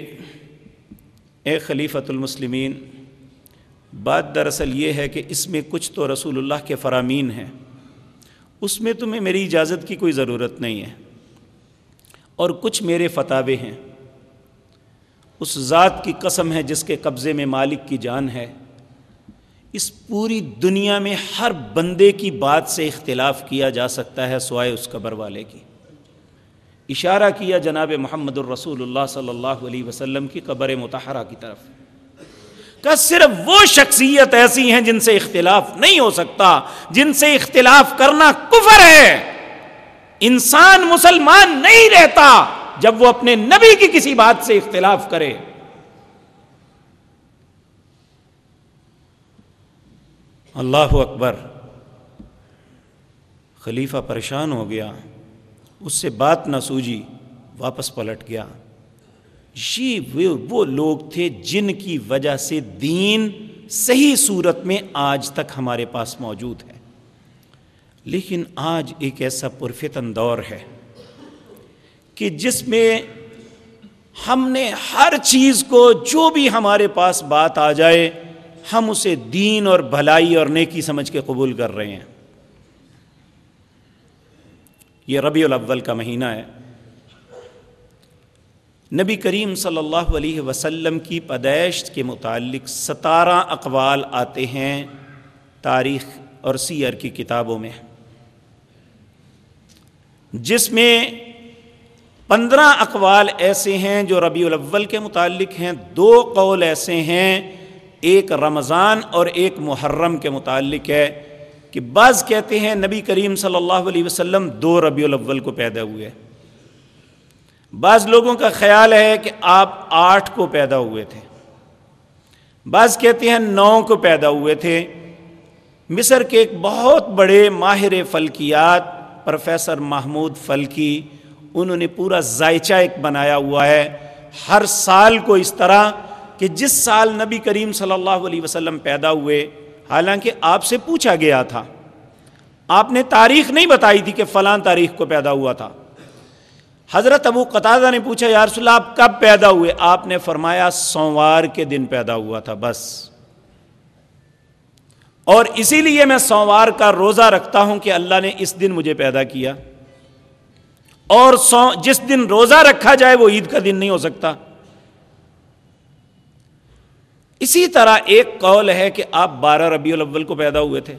Speaker 1: اے خلیفۃ المسلمین، بات دراصل یہ ہے کہ اس میں کچھ تو رسول اللہ کے فرامین ہیں۔ اس میں تمہیں میری اجازت کی کوئی ضرورت نہیں ہے۔ اور کچھ میرے فتوے ہیں۔ اس ذات کی قسم ہے جس کے قبضے میں مالک کی جان ہے۔ اس پوری دنیا میں ہر بندے کی بات سے اختلاف کیا جا سکتا ہے سوائے اس قبر والے کی۔ اشارہ کیا جناب محمد الرسول اللہ صلی اللہ علیہ وسلم کی قبر متحرہ کی طرف۔ کہ صرف وہ شخصیت ایسی ہیں جن سے اختلاف نہیں ہو سکتا، جن سے اختلاف کرنا کفر ہے۔ انسان مسلمان نہیں رہتا جب وہ اپنے نبی کی کسی بات سے اختلاف کرے۔ اللہ اکبر، خلیفہ پریشان ہو گیا۔ اس سے بات نہ سوجی، واپس پلٹ گیا۔ یہ وہ لوگ تھے جن کی وجہ سے دین صحیح صورت میں آج تک ہمارے پاس موجود ہے۔ لیکن آج ایک ایسا پرفتن دور ہے کہ جس میں ہم نے ہر چیز کو، جو بھی ہمارے پاس بات آ جائے، ہم اسے دین اور بھلائی اور نیکی سمجھ کے قبول کر رہے ہیں۔ یہ ربیع الاول کا مہینہ ہے۔ نبی کریم صلی اللہ علیہ وسلم کی پیدائش کے متعلق ستارہ اقوال آتے ہیں تاریخ اور سیر کی کتابوں میں۔ جس میں پندرہ اقوال ایسے ہیں جو ربیع الاول کے متعلق ہیں، دو قول ایسے ہیں، ایک رمضان اور ایک محرم کے متعلق ہے۔ کہ بعض کہتے ہیں نبی کریم صلی اللہ علیہ وسلم دو ربیع الاول کو پیدا ہوئے بعض لوگوں کا خیال ہے کہ آپ آٹھ کو پیدا ہوئے تھے۔ بعض کہتے ہیں نو کو پیدا ہوئے تھے۔ مصر کے ایک بہت بڑے ماہر فلکیات پروفیسر محمود فلکی، انہوں نے پورا ذائچہ ایک بنایا ہوا ہے۔ ہر سال کو اس طرح کہ جس سال نبی کریم صلی اللہ علیہ وسلم پیدا ہوئے حالانکہ آپ سے پوچھا گیا تھا۔ آپ نے تاریخ نہیں بتائی تھی کہ فلاں تاریخ کو پیدا ہوا تھا۔ حضرت ابو قطادہ نے پوچھا، یا رسول اللہ، آپ کب پیدا ہوئے؟ آپ نے فرمایا، سوموار کے دن پیدا ہوا تھا، بس۔ اور اسی لیے میں سوموار کا روزہ رکھتا ہوں کہ اللہ نے اس دن مجھے پیدا کیا۔ اور جس دن روزہ رکھا جائے، وہ عید کا دن نہیں ہو سکتا۔ اسی طرح ایک قول ہے کہ آپ بارہ ربیع الاول کو پیدا ہوئے تھے۔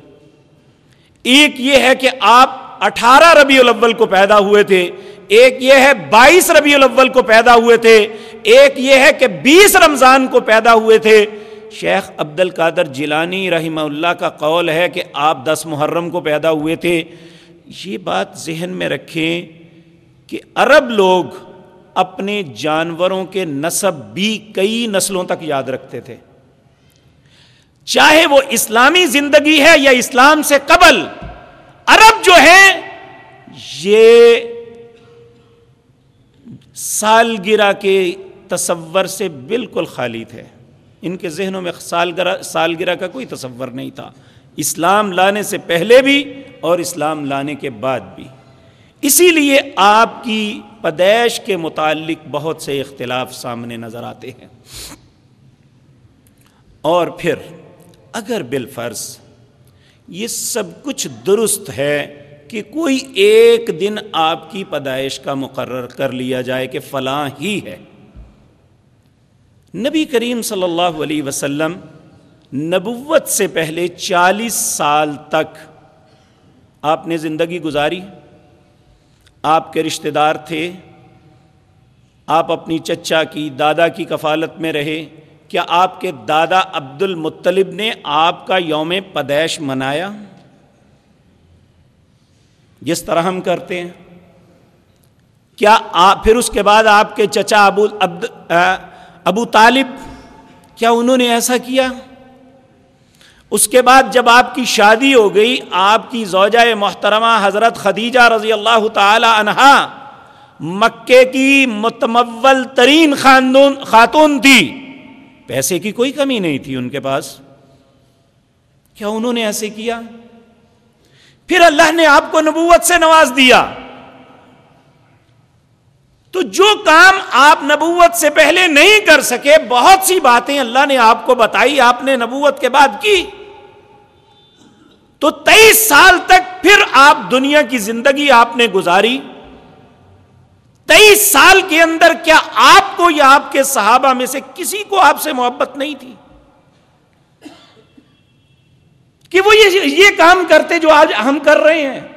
Speaker 1: ایک یہ ہے کہ آپ اٹھارہ ربیع الاول کو پیدا ہوئے تھے۔ ایک یہ ہے بائیس ربیع الاول کو پیدا ہوئے تھے۔ ایک یہ ہے کہ بیس رمضان کو پیدا ہوئے تھے۔ شیخ عبد القادر جیلانی رحمہ اللہ کا قول ہے کہ آپ دس محرم کو پیدا ہوئے تھے۔ یہ بات ذہن میں رکھیں کہ عرب لوگ اپنے جانوروں کے نصب بھی کئی نسلوں تک یاد رکھتے تھے۔ چاہے وہ اسلامی زندگی ہے یا اسلام سے قبل، عرب جو ہے یہ سالگرہ کے تصور سے بالکل خالی تھے۔ ان کے ذہنوں میں سالگرہ سالگرہ کا کوئی تصور نہیں تھا۔ اسلام لانے سے پہلے بھی اور اسلام لانے کے بعد بھی۔ اسی لیے آپ کی پدیش کے متعلق بہت سے اختلاف سامنے نظر آتے ہیں۔ اور پھر اگر بالفرض یہ سب کچھ درست ہے کہ کوئی ایک دن آپ کی پیدائش کا مقرر کر لیا جائے کہ فلاں ہی ہے۔ نبی کریم صلی اللہ علیہ وسلم نبوت سے پہلے چالیس سال تک آپ نے زندگی گزاری۔ آپ کے رشتہ دار تھے۔ آپ اپنی چچا کی، دادا کی کفالت میں رہے۔ کیا آپ کے دادا عبد المطلب نے آپ کا یوم پیدائش منایا؟ جس طرح ہم کرتے ہیں۔ کیا آپ پھر اس کے بعد آپ کے چچا ابو عبد ابو طالب، کیا انہوں نے ایسا کیا؟ اس کے بعد جب آپ کی شادی ہو گئی، آپ کی زوجہ محترمہ حضرت خدیجہ رضی اللہ تعالی عنہا مکے کی متمول ترین خاندون خاتون تھی۔ پیسے کی کوئی کمی نہیں تھی ان کے پاس۔ کیا انہوں نے ایسے کیا؟ پھر اللہ نے آپ کو نبوت سے نواز دیا۔ تو جو کام آپ نبوت سے پہلے نہیں کر سکے، بہت سی باتیں اللہ نے آپ کو بتائی، آپ نے نبوت کے بعد کی۔ تو تیئیس سال تک پھر آپ دنیا کی زندگی آپ نے گزاری۔ تیئیس سال کے اندر کیا آپ کو یا آپ کے صحابہ میں سے کسی کو آپ سے محبت نہیں تھی؟ کہ وہ یہ کام کرتے جو آج ہم کر رہے ہیں۔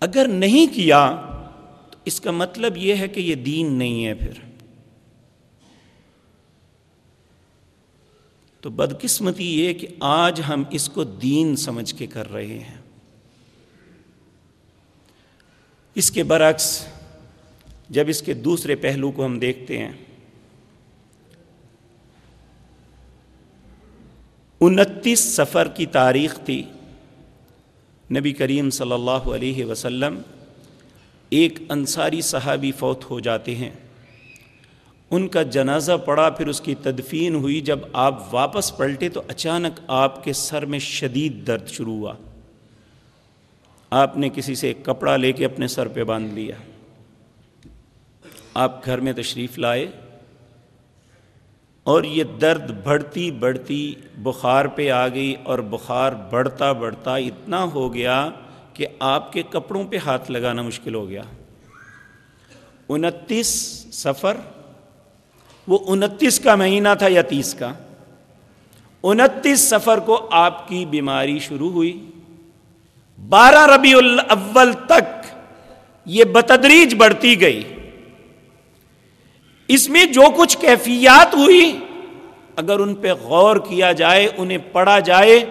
Speaker 1: اگر نہیں کیا، تو اس کا مطلب یہ ہے کہ یہ دین نہیں ہے پھر۔ تو بدقسمتی یہ کہ آج ہم اس کو دین سمجھ کے کر رہے ہیں۔ اس کے برعکس جب اس کے دوسرے پہلو کو ہم دیکھتے ہیں، انتیس سفر کی تاریخ تھی۔ نبی کریم صلی اللہ علیہ وسلم ایک انصاری صحابی فوت ہو جاتے ہیں۔ ان کا جنازہ پڑا، پھر اس کی تدفین ہوئی۔ جب آپ واپس پلٹے تو اچانک آپ کے سر میں شدید درد شروع ہوا۔ آپ نے کسی سے ایک کپڑا لے کے اپنے سر پہ باندھ لیا۔ آپ گھر میں تشریف لائے اور یہ درد بڑھتی بڑھتی بخار پہ آ گئی اور بخار بڑھتا بڑھتا اتنا ہو گیا کہ آپ کے کپڑوں پہ ہاتھ لگانا مشکل ہو گیا۔ انتیس سفر، وہ انتیس کا مہینہ تھا یا تیس کا؟ انتیس سفر کو آپ کی بیماری شروع ہوئی۔ بارہ ربیع الاول تک یہ بتدریج بڑھتی گئی۔ اس میں جو کچھ کیفیات ہوئی، اگر ان پہ غور کیا جائے، انہیں پڑھا جائے،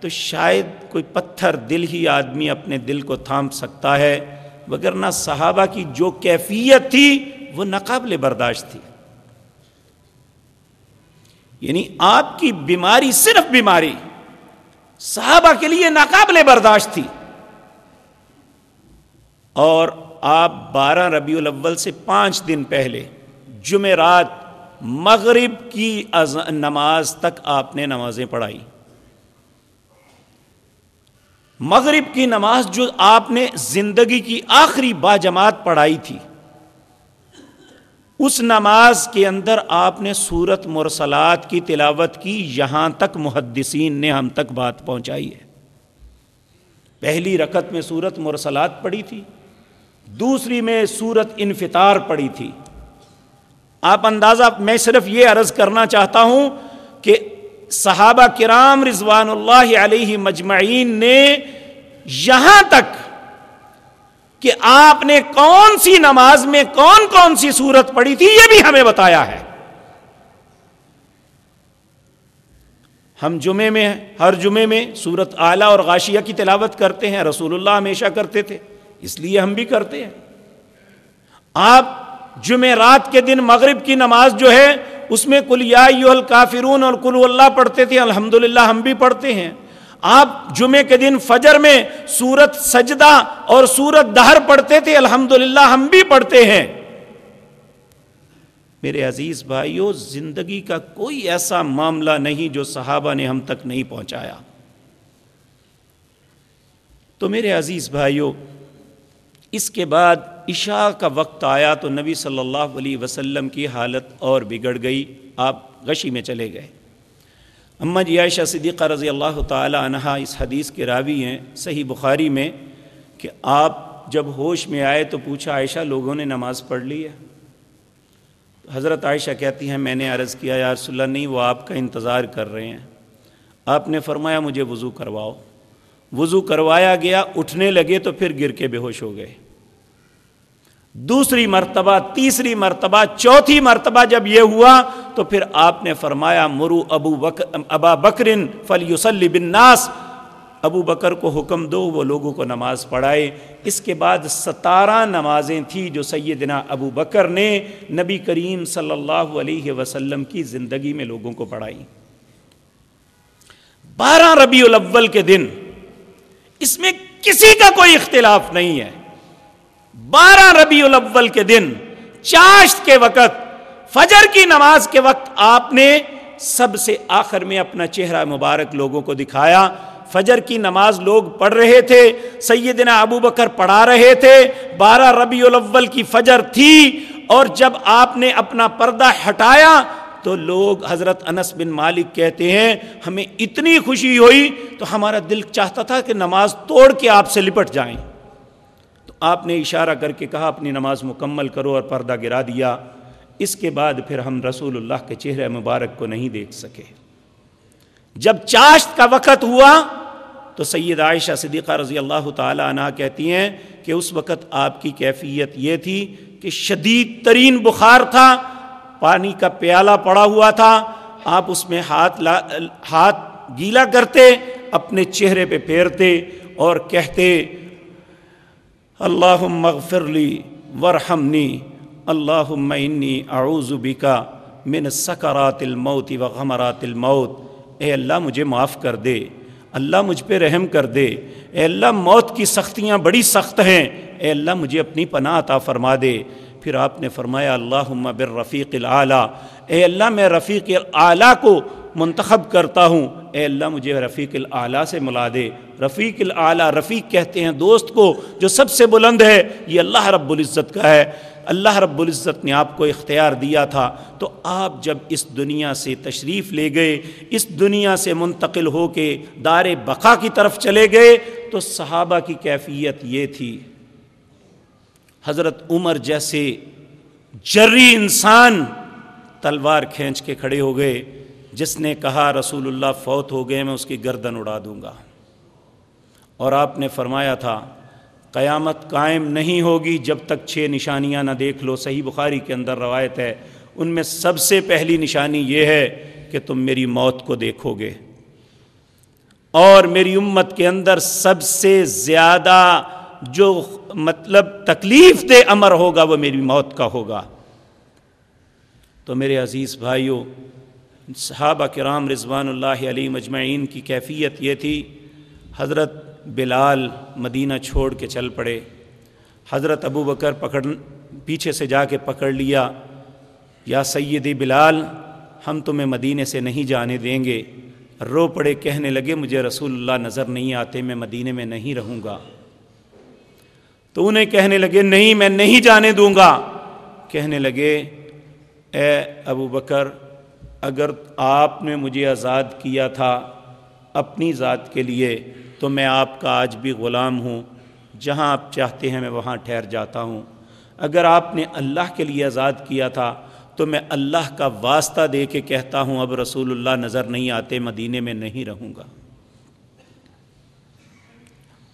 Speaker 1: تو شاید کوئی پتھر دل ہی آدمی اپنے دل کو تھام سکتا ہے وگرنہ صحابہ کی جو کیفیت تھی، وہ ناقابل برداشت تھی۔ یعنی آپ کی بیماری صرف بیماری۔ صحابہ کے لیے ناقابل برداشت تھی۔ اور آپ بارہ ربیع الاول سے پانچ دن پہلے جمعرات مغرب کی نماز تک آپ نے نمازیں پڑھائی۔ مغرب کی نماز جو آپ نے زندگی کی آخری با جماعت پڑھائی تھی۔ اس نماز کے اندر آپ نے سورت مرسلات کی تلاوت کی، یہاں تک محدثین نے ہم تک بات پہنچائی ہے۔ پہلی رکت میں سورت مرسلات پڑھی تھی، دوسری میں سورت انفطار پڑی تھی۔ آپ اندازہ، میں صرف یہ عرض کرنا چاہتا ہوں کہ صحابہ کرام رضوان اللہ علیہ مجمعین نے یہاں تک کہ آپ نے کون سی نماز میں کون کون سی صورت پڑھی تھی، یہ بھی ہمیں بتایا ہے۔ ہم جمعے میں، ہر جمعے میں سورت اعلیٰ اور غاشیہ کی تلاوت کرتے ہیں، رسول اللہ ہمیشہ کرتے تھے، اس لیے ہم بھی کرتے ہیں۔ آپ جمعہ رات کے دن مغرب کی نماز جو ہے، اس میں کل یا الکافرون اور کل اللہ پڑھتے تھے الحمد ہم بھی پڑھتے ہیں۔ آپ جمعے کے دن فجر میں سورت سجدہ اور سورت دہر پڑھتے تھے الحمد ہم بھی پڑھتے ہیں۔ میرے عزیز بھائیوں زندگی کا کوئی ایسا معاملہ نہیں جو صحابہ نے ہم تک نہیں پہنچایا۔ تو میرے عزیز بھائیوں اس کے بعد عشاء کا وقت آیا تو نبی صلی اللہ علیہ وسلم کی حالت اور بگڑ گئی، آپ غشی میں چلے گئے۔ اماں جی عائشہ صدیقہ رضی اللہ تعالی عنہ اس حدیث کے راوی ہیں صحیح بخاری میں کہ آپ جب ہوش میں آئے تو پوچھا عائشہ لوگوں نے نماز پڑھ لی ہے؟ حضرت عائشہ کہتی ہیں میں نے عرض کیا یا رسول اللہ نہیں وہ آپ کا انتظار کر رہے ہیں۔ آپ نے فرمایا مجھے وضو کرواؤ۔ وضو کروایا گیا، اٹھنے لگے تو پھر گر کے بے ہوش ہو گئے۔ دوسری مرتبہ، تیسری مرتبہ، چوتھی مرتبہ جب یہ ہوا تو پھر آپ نے فرمایا، مرو ابو بکر ابا بکرن فل یوسلی بن ناس ابو بکر کو حکم دو، وہ لوگوں کو نماز پڑھائے۔ اس کے بعد ستارہ نمازیں تھیں جو سیدنا ابو بکر نے نبی کریم صلی اللہ علیہ وسلم کی زندگی میں لوگوں کو پڑھائی۔ بارہ ربیع الاول کے دن، اس میں کسی کا کوئی اختلاف نہیں ہے۔ بارہ ربیع الاول کے دن، چاشت کے وقت، فجر کی نماز کے وقت آپ نے سب سے آخر میں اپنا چہرہ مبارک لوگوں کو دکھایا۔ فجر کی نماز لوگ پڑھ رہے تھے، سیدنا ابو بکر پڑھا رہے تھے۔ بارہ ربیع الاول کی فجر تھی اور جب آپ نے اپنا پردہ ہٹایا تو لوگ حضرت انس بن مالک کہتے ہیں، ہمیں اتنی خوشی ہوئی تو ہمارا دل چاہتا تھا کہ نماز توڑ کے آپ سے لپٹ جائیں۔ آپ نے اشارہ کر کے کہا، اپنی نماز مکمل کرو اور پردہ گرا دیا۔ اس کے بعد پھر ہم رسول اللہ کے چہرے مبارک کو نہیں دیکھ سکے۔ جب چاشت کا وقت ہوا تو سید عائشہ صدیقہ رضی اللہ تعالی عنہ کہتی ہیں کہ اس وقت آپ کی کیفیت یہ تھی کہ شدید ترین بخار تھا، پانی کا پیالہ پڑا ہوا تھا۔ آپ اس میں ہاتھ لا، ہاتھ گیلا کرتے، اپنے چہرے پہ پھیرتے اور کہتے اللہ مغفر لی ورحمنی اللہ انی اعوذ بکا من سکرات الموت و غمرات الموت۔ اے اللہ مجھے معاف کر دے، اللہ مجھ پہ رحم کر دے۔ اے اللہ موت کی سختیاں بڑی سخت ہیں۔ اے اللہ مجھے اپنی پناہ عطا فرما دے۔ پھر آپ نے فرمایا اللہ بر رفیق العلیٰ اے اللہ میں رفیق اعلیٰ کو منتخب کرتا ہوں۔ اے اللہ، مجھے رفیق الاعلیٰ سے ملا دے۔ رفیق الاعلیٰ، رفیق کہتے ہیں دوست کو جو سب سے بلند ہے۔ یہ اللہ رب العزت کا ہے۔ اللہ رب العزت نے آپ کو اختیار دیا تھا۔ تو آپ جب اس دنیا سے تشریف لے گئے، اس دنیا سے منتقل ہو کے دار بقا کی طرف چلے گئے، تو صحابہ کی کیفیت یہ تھی۔ حضرت عمر جیسے جری انسان تلوار کھینچ کے کھڑے ہو گئے۔ جس نے کہا رسول اللہ فوت ہو گئے، میں اس کی گردن اڑا دوں گا۔ اور آپ نے فرمایا تھا، قیامت قائم نہیں ہوگی جب تک چھ نشانیاں نہ دیکھ لو۔ صحیح بخاری کے اندر روایت ہے، ان میں سب سے پہلی نشانی یہ ہے کہ تم میری موت کو دیکھو گے۔ اور میری امت کے اندر سب سے زیادہ جو مطلب تکلیف دہ امر ہوگا، وہ میری موت کا ہوگا۔ تو میرے عزیز بھائیوں صحابہ کرام رضوان اللہ علی مجمعین کی کیفیت یہ تھی، حضرت بلال مدینہ چھوڑ کے چل پڑے۔ حضرت ابو بکر پکڑ، پیچھے سے جا کے پکڑ لیا۔ یا سیدی بلال، ہم تمہیں مدینے سے نہیں جانے دیں گے۔ رو پڑے، کہنے لگے، مجھے رسول اللہ نظر نہیں آتے، میں مدینے میں نہیں رہوں گا۔ تو انہیں کہنے لگے، نہیں، میں نہیں جانے دوں گا۔ کہنے لگے، اے ابو بکر اگر آپ نے مجھے آزاد کیا تھا اپنی ذات کے لیے، تو میں آپ کا آج بھی غلام ہوں۔ جہاں آپ چاہتے ہیں، میں وہاں ٹھہر جاتا ہوں۔ اگر آپ نے اللہ کے لیے آزاد کیا تھا، تو میں اللہ کا واسطہ دے کے کہتا ہوں، اب رسول اللہ نظر نہیں آتے، مدینے میں نہیں رہوں گا۔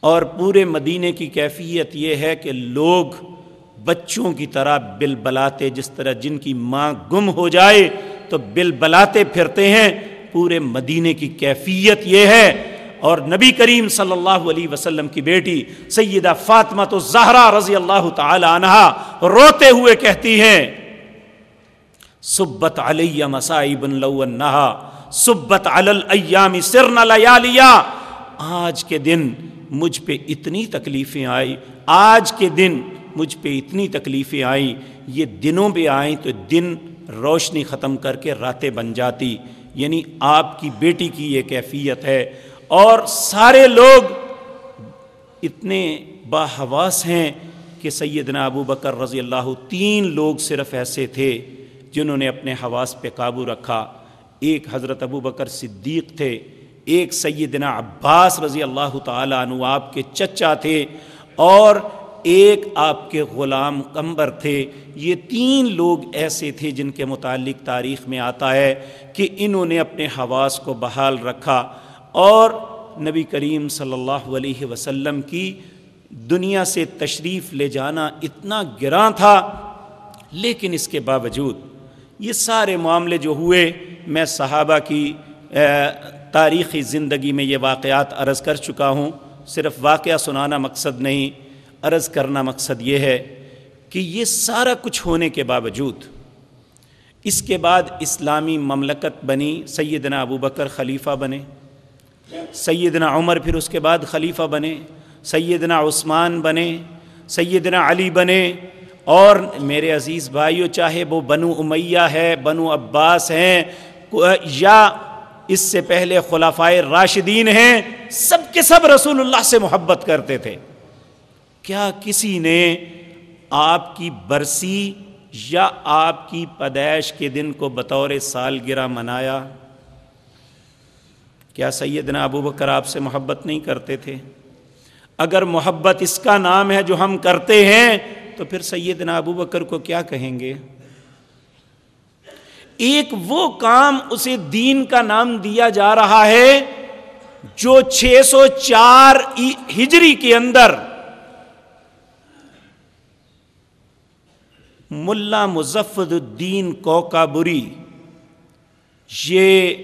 Speaker 1: اور پورے مدینے کی کیفیت یہ ہے کہ لوگ بچوں کی طرح بل بلاتے جس طرح جن کی ماں گم ہو جائے تو بل بلاتے پھرتے ہیں، پورے مدینے کی کیفیت یہ ہے۔ اور نبی کریم صلی اللہ علیہ وسلم کی بیٹی سیدہ فاطمہ تو زہرا رضی اللہ تعالی عنہ روتے ہوئے کہتی ہیں، سبت علیہ مسائب لو نہا سبت علی سرن لیالیا۔ آج کے دن مجھ پہ اتنی تکلیفیں آئی آج کے دن مجھ پہ اتنی تکلیفیں آئیں، یہ دنوں پہ آئیں تو دن روشنی ختم کر کے راتیں بن جاتی یعنی آپ کی بیٹی کی یہ کیفیت ہے۔ اور سارے لوگ اتنے باحواس ہیں کہ سیدنا ابو بکر رضی اللہ تین لوگ صرف ایسے تھے جنہوں نے اپنے حواس پہ قابو رکھا۔ ایک حضرت ابو بکر صدیق تھے، ایک سیدنا عباس رضی اللہ تعالیٰ عنہ آپ کے چچا تھے، اور ایک آپ کے غلام کمبر تھے۔ یہ تین لوگ ایسے تھے جن کے متعلق تاریخ میں آتا ہے کہ انہوں نے اپنے حواس کو بحال رکھا اور نبی کریم صلی اللہ علیہ وسلم کی دنیا سے تشریف لے جانا اتنا گراں تھا۔ لیکن اس کے باوجود یہ سارے معاملے جو ہوئے، میں صحابہ کی تاریخی زندگی میں یہ واقعات عرض کر چکا ہوں۔ صرف واقعہ سنانا مقصد نہیں عرض کرنا مقصد یہ ہے کہ یہ سارا کچھ ہونے کے باوجود اس کے بعد اسلامی مملکت بنی، سیدنا ابو بکر خلیفہ بنے، سیدنا عمر پھر اس کے بعد خلیفہ بنے، سیدنا عثمان بنے، سیدنا علی بنے، اور میرے عزیز بھائیو، چاہے وہ بنو امیہ ہے، بنو عباس ہیں، یا اس سے پہلے خلافۂ راشدین ہیں، سب کے سب رسول اللہ سے محبت کرتے تھے۔ کیا کسی نے آپ کی برسی یا آپ کی پیدائش کے دن کو بطور سالگرہ منایا؟ کیا سیدنا ابو بکر آپ سے محبت نہیں کرتے تھے؟ اگر محبت اس کا نام ہے جو ہم کرتے ہیں، تو پھر سیدنا ابو بکر کو کیا کہیں گے؟ ایک وہ کام اسے دین کا نام دیا جا رہا ہے جو چھ سو چار ہجری کے اندر ملا مظفر الدین کوکابری، یہ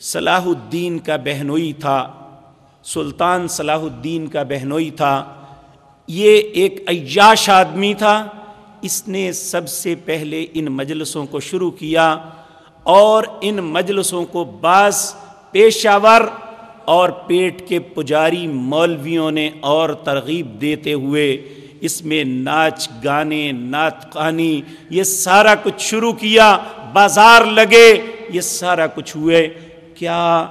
Speaker 1: صلاح الدین کا بہنوئی تھا، سلطان صلاح الدین کا بہنوئی تھا۔ یہ ایک عیاش آدمی تھا۔ اس نے سب سے پہلے ان مجلسوں کو شروع کیا اور ان مجلسوں کو بعض پیشاور اور پیٹ کے پجاری مولویوں نے اور ترغیب دیتے ہوئے اس میں ناچ گانے نعت قانی یہ سارا کچھ شروع کیا، بازار لگے، یہ سارا کچھ ہوئے۔ کیا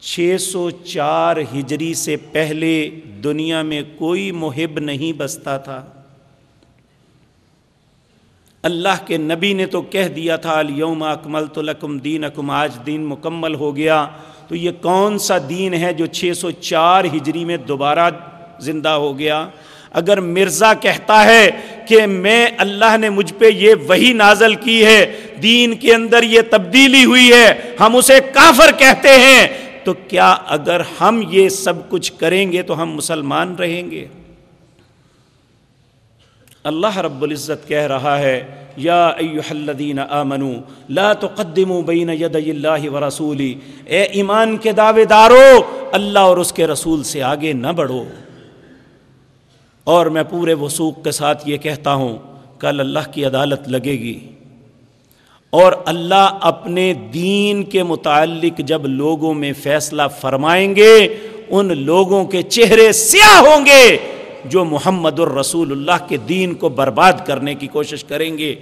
Speaker 1: چھ سو چار ہجری سے پہلے دنیا میں کوئی محب نہیں بستا تھا؟ اللہ کے نبی نے تو کہہ دیا تھا، الیوم اکمل تو لکم دین اکم آج دین مکمل ہو گیا۔ تو یہ کون سا دین ہے جو چھ سو چار ہجری میں دوبارہ زندہ ہو گیا۔ اگر مرزا کہتا ہے کہ میں اللہ نے مجھ پہ یہ وہی نازل کی ہے، دین کے اندر یہ تبدیلی ہوئی ہے، ہم اسے کافر کہتے ہیں، تو کیا اگر ہم یہ سب کچھ کریں گے تو ہم مسلمان رہیں گے؟ اللہ رب العزت کہہ رہا ہے، یا ایوہ الذین آمنو، لا تقدموا بین یدی اللہ و رسولی۔ اے ایمان کے دعوے دارو، اللہ اور اس کے رسول سے آگے نہ بڑھو۔ اور میں پورے وسوق کے ساتھ یہ کہتا ہوں، کل اللہ کی عدالت لگے گی۔ اور اللہ اپنے دین کے متعلق جب لوگوں میں فیصلہ فرمائیں گے، ان لوگوں کے چہرے سیاہ ہوں گے جو محمد الرسول اللہ کے دین کو برباد کرنے کی کوشش کریں گے۔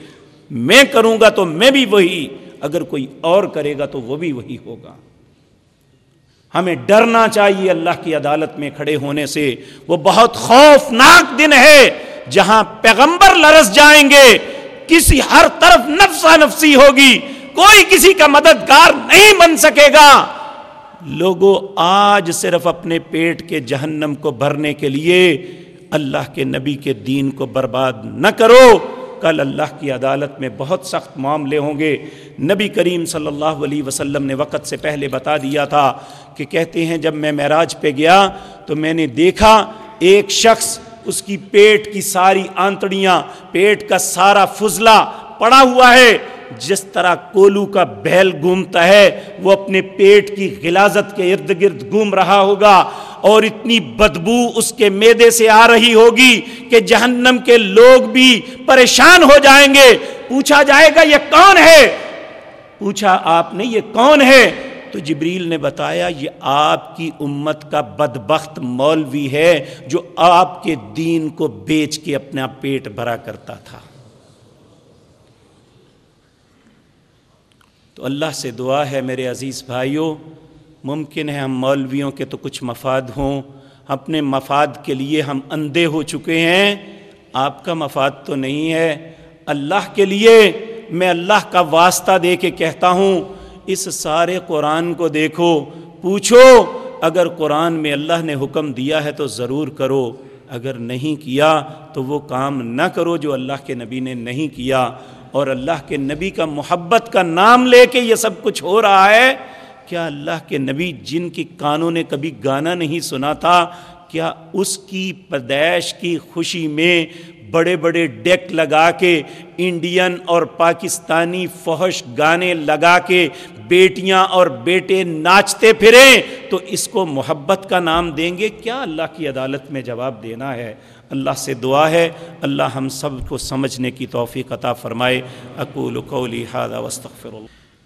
Speaker 1: میں کروں گا تو میں بھی وہی، اگر کوئی اور کرے گا تو وہ بھی وہی ہوگا۔ ہمیں ڈرنا چاہیے اللہ کی عدالت میں کھڑے ہونے سے۔ وہ بہت خوفناک دن ہے جہاں پیغمبر لرس جائیں گے۔ کسی ہر طرف نفسا نفسی ہوگی۔ کوئی کسی کا مددگار نہیں بن سکے گا۔ لوگوں آج صرف اپنے پیٹ کے جہنم کو بھرنے کے لیے اللہ کے نبی کے دین کو برباد نہ کرو۔ کل اللہ کی عدالت میں بہت سخت معاملے ہوں گے۔ نبی کریم صلی اللہ علیہ وسلم نے وقت سے پہلے بتا دیا تھا کہ کہتے ہیں جب میں معراج پہ گیا تو میں نے دیکھا ایک شخص اس کی پیٹ کی ساری آنتڑیاں، پیٹ کا سارا فضلہ پڑا ہوا ہے۔ جس طرح کولو کا بیل گھومتا ہے، وہ اپنے پیٹ کی غلازت کے ارد گرد گھوم رہا ہوگا۔ اور اتنی بدبو اس کے میدے سے آ رہی ہوگی کہ جہنم کے لوگ بھی پریشان ہو جائیں گے۔ پوچھا جائے گا، یہ کون ہے؟ پوچھا، آپ نے، یہ کون ہے؟ تو جبریل نے بتایا، یہ آپ کی امت کا بدبخت مولوی ہے جو آپ کے دین کو بیچ کے اپنا پیٹ بھرا کرتا تھا۔ تو اللہ سے دعا ہے میرے عزیز بھائیوں ممکن ہے ہم مولویوں کے تو کچھ مفاد ہوں۔ اپنے مفاد کے لیے ہم اندھے ہو چکے ہیں۔ آپ کا مفاد تو نہیں ہے۔ اللہ کے لیے میں اللہ کا واسطہ دے کے کہتا ہوں۔ اس سارے قرآن کو دیکھو۔ پوچھو، اگر قرآن میں اللہ نے حکم دیا ہے تو ضرور کرو۔ اگر نہیں کیا تو وہ کام نہ کرو جو اللہ کے نبی نے نہیں کیا۔ اور اللہ کے نبی کا محبت کا نام لے کے یہ سب کچھ ہو رہا ہے۔ کیا اللہ کے نبی جن کی کانوں نے کبھی گانا نہیں سنا تھا؟ کیا اس کی پیدائش کی خوشی میں بڑے بڑے ڈیک لگا کے، انڈین اور پاکستانی فحش گانے لگا کے بیٹیاں اور بیٹے ناچتے پھریں تو اس کو محبت کا نام دیں گے؟ کیا اللہ کی عدالت میں جواب دینا ہے؟ اللہ سے دعا ہے۔ اللہ ہم سب کو سمجھنے کی توفیق عطا فرمائے۔ اقول قولی هذا واستغفر اللہ۔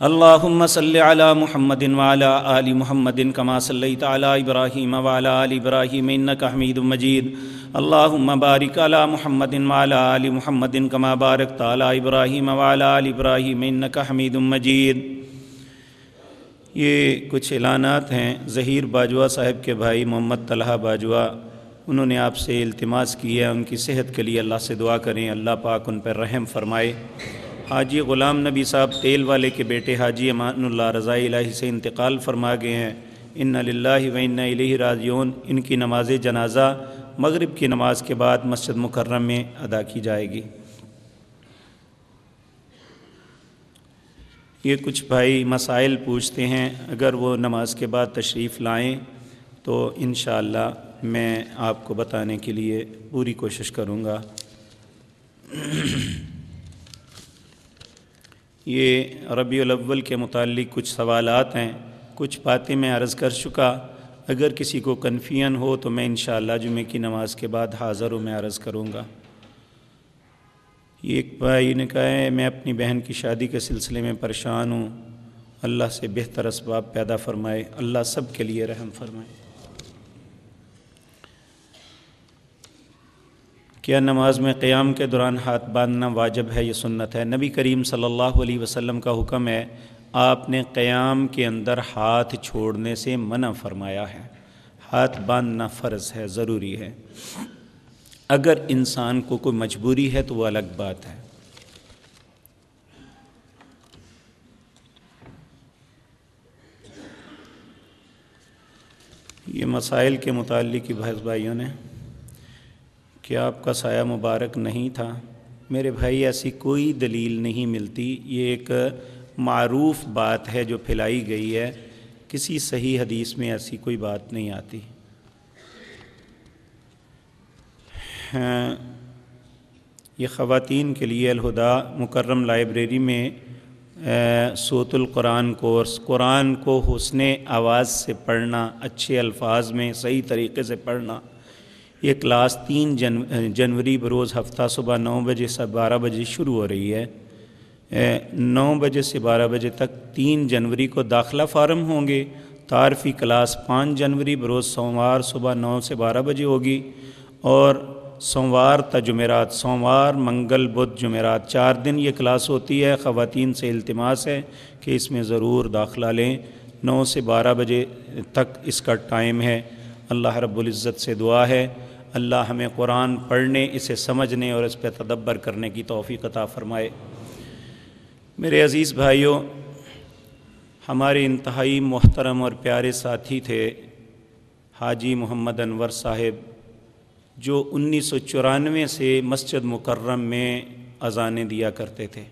Speaker 1: اللهم صل على محمد وعلى آل محمد كما صليت على إبراهيم وعلى آل إبراهيم إنك حميد مجيد اللهم بارك على محمد وعلى آل محمد كما باركت على إبراهيم وعلى آل إبراهيم إنك حميد مجيد یہ کچھ اعلانات ہیں۔ ظہیر باجوہ صاحب کے بھائی محمد طلحہ باجوہ، انہوں نے آپ سے التماس کی ہے۔ ان کی صحت کے لیے اللہ سے دعا کریں۔ اللہ پاک ان پر رحم فرمائے۔ حاجی غلام نبی صاحب تیل والے کے بیٹے حاجی امان اللہ رضاء الہی سے انتقال فرما گئے ہیں۔ ان اللہ و ان الہ راجیون ان کی نماز جنازہ مغرب کی نماز کے بعد مسجد مکرم میں ادا کی جائے گی۔ یہ کچھ بھائی مسائل پوچھتے ہیں۔ اگر وہ نماز کے بعد تشریف لائیں تو انشاءاللہ میں آپ کو بتانے کے لیے پوری کوشش کروں گا۔ یہ ربیع الاول کے متعلق کچھ سوالات ہیں، کچھ باتیں میں عرض کر چکا۔ اگر کسی کو کنفین ہو تو میں انشاءاللہ جمعہ کی نماز کے بعد حاضر ہوں، میں عرض کروں گا۔ یہ ایک بھائی نے کہا ہے، میں اپنی بہن کی شادی کے سلسلے میں پریشان ہوں۔ اللہ سے بہتر اسباب پیدا فرمائے، اللہ سب کے لیے رحم فرمائے۔ کیا نماز میں قیام کے دوران ہاتھ باندھنا واجب ہے، یہ سنت ہے۔ نبی کریم صلی اللہ علیہ وسلم کا حکم ہے، آپ نے قیام کے اندر ہاتھ چھوڑنے سے منع فرمایا ہے۔ ہاتھ باندھنا فرض ہے، ضروری ہے۔ اگر انسان کو کوئی مجبوری ہے تو وہ الگ بات ہے۔ یہ مسائل کے متعلق بحث بھائیوں نے۔ کہ آپ کا سایہ مبارک نہیں تھا۔ میرے بھائی، ایسی کوئی دلیل نہیں ملتی۔ یہ ایک معروف بات ہے جو پھیلائی گئی ہے۔ کسی صحیح حدیث میں ایسی کوئی بات نہیں آتی۔ ہاں، یہ خواتین کے لیے الہدا مکرم لائبریری میں سوت القرآن کورس۔ قرآن کو حسن آواز سے پڑھنا، اچھے الفاظ میں صحیح طریقے سے پڑھنا۔ یہ کلاس تین جن جنوری بروز ہفتہ صبح نو بجے سے بارہ بجے شروع ہو رہی ہے۔ نو بجے سے بارہ بجے تک تین جنوری کو داخلہ فارم ہوں گے۔ تعارفی کلاس پانچ جنوری بروز سوموار صبح نو سے بارہ بجے ہوگی۔ اور سوموار تا جمعرات سوموار، منگل، بدھ جمعرات، چار دن یہ کلاس ہوتی ہے۔ خواتین سے التماس ہے کہ اس میں ضرور داخلہ لیں۔ نو سے بارہ بجے تک اس کا ٹائم ہے۔ اللہ رب العزت سے دعا ہے۔ اللہ ہمیں قرآن پڑھنے، اسے سمجھنے اور اس پہ تدبر کرنے کی توفیق عطا فرمائے۔ میرے عزیز بھائیوں، ہمارے انتہائی محترم اور پیارے ساتھی تھے حاجی محمد انور صاحب، جو انیس سو چورانوے سے مسجد مکرم میں اذانیں دیا کرتے تھے۔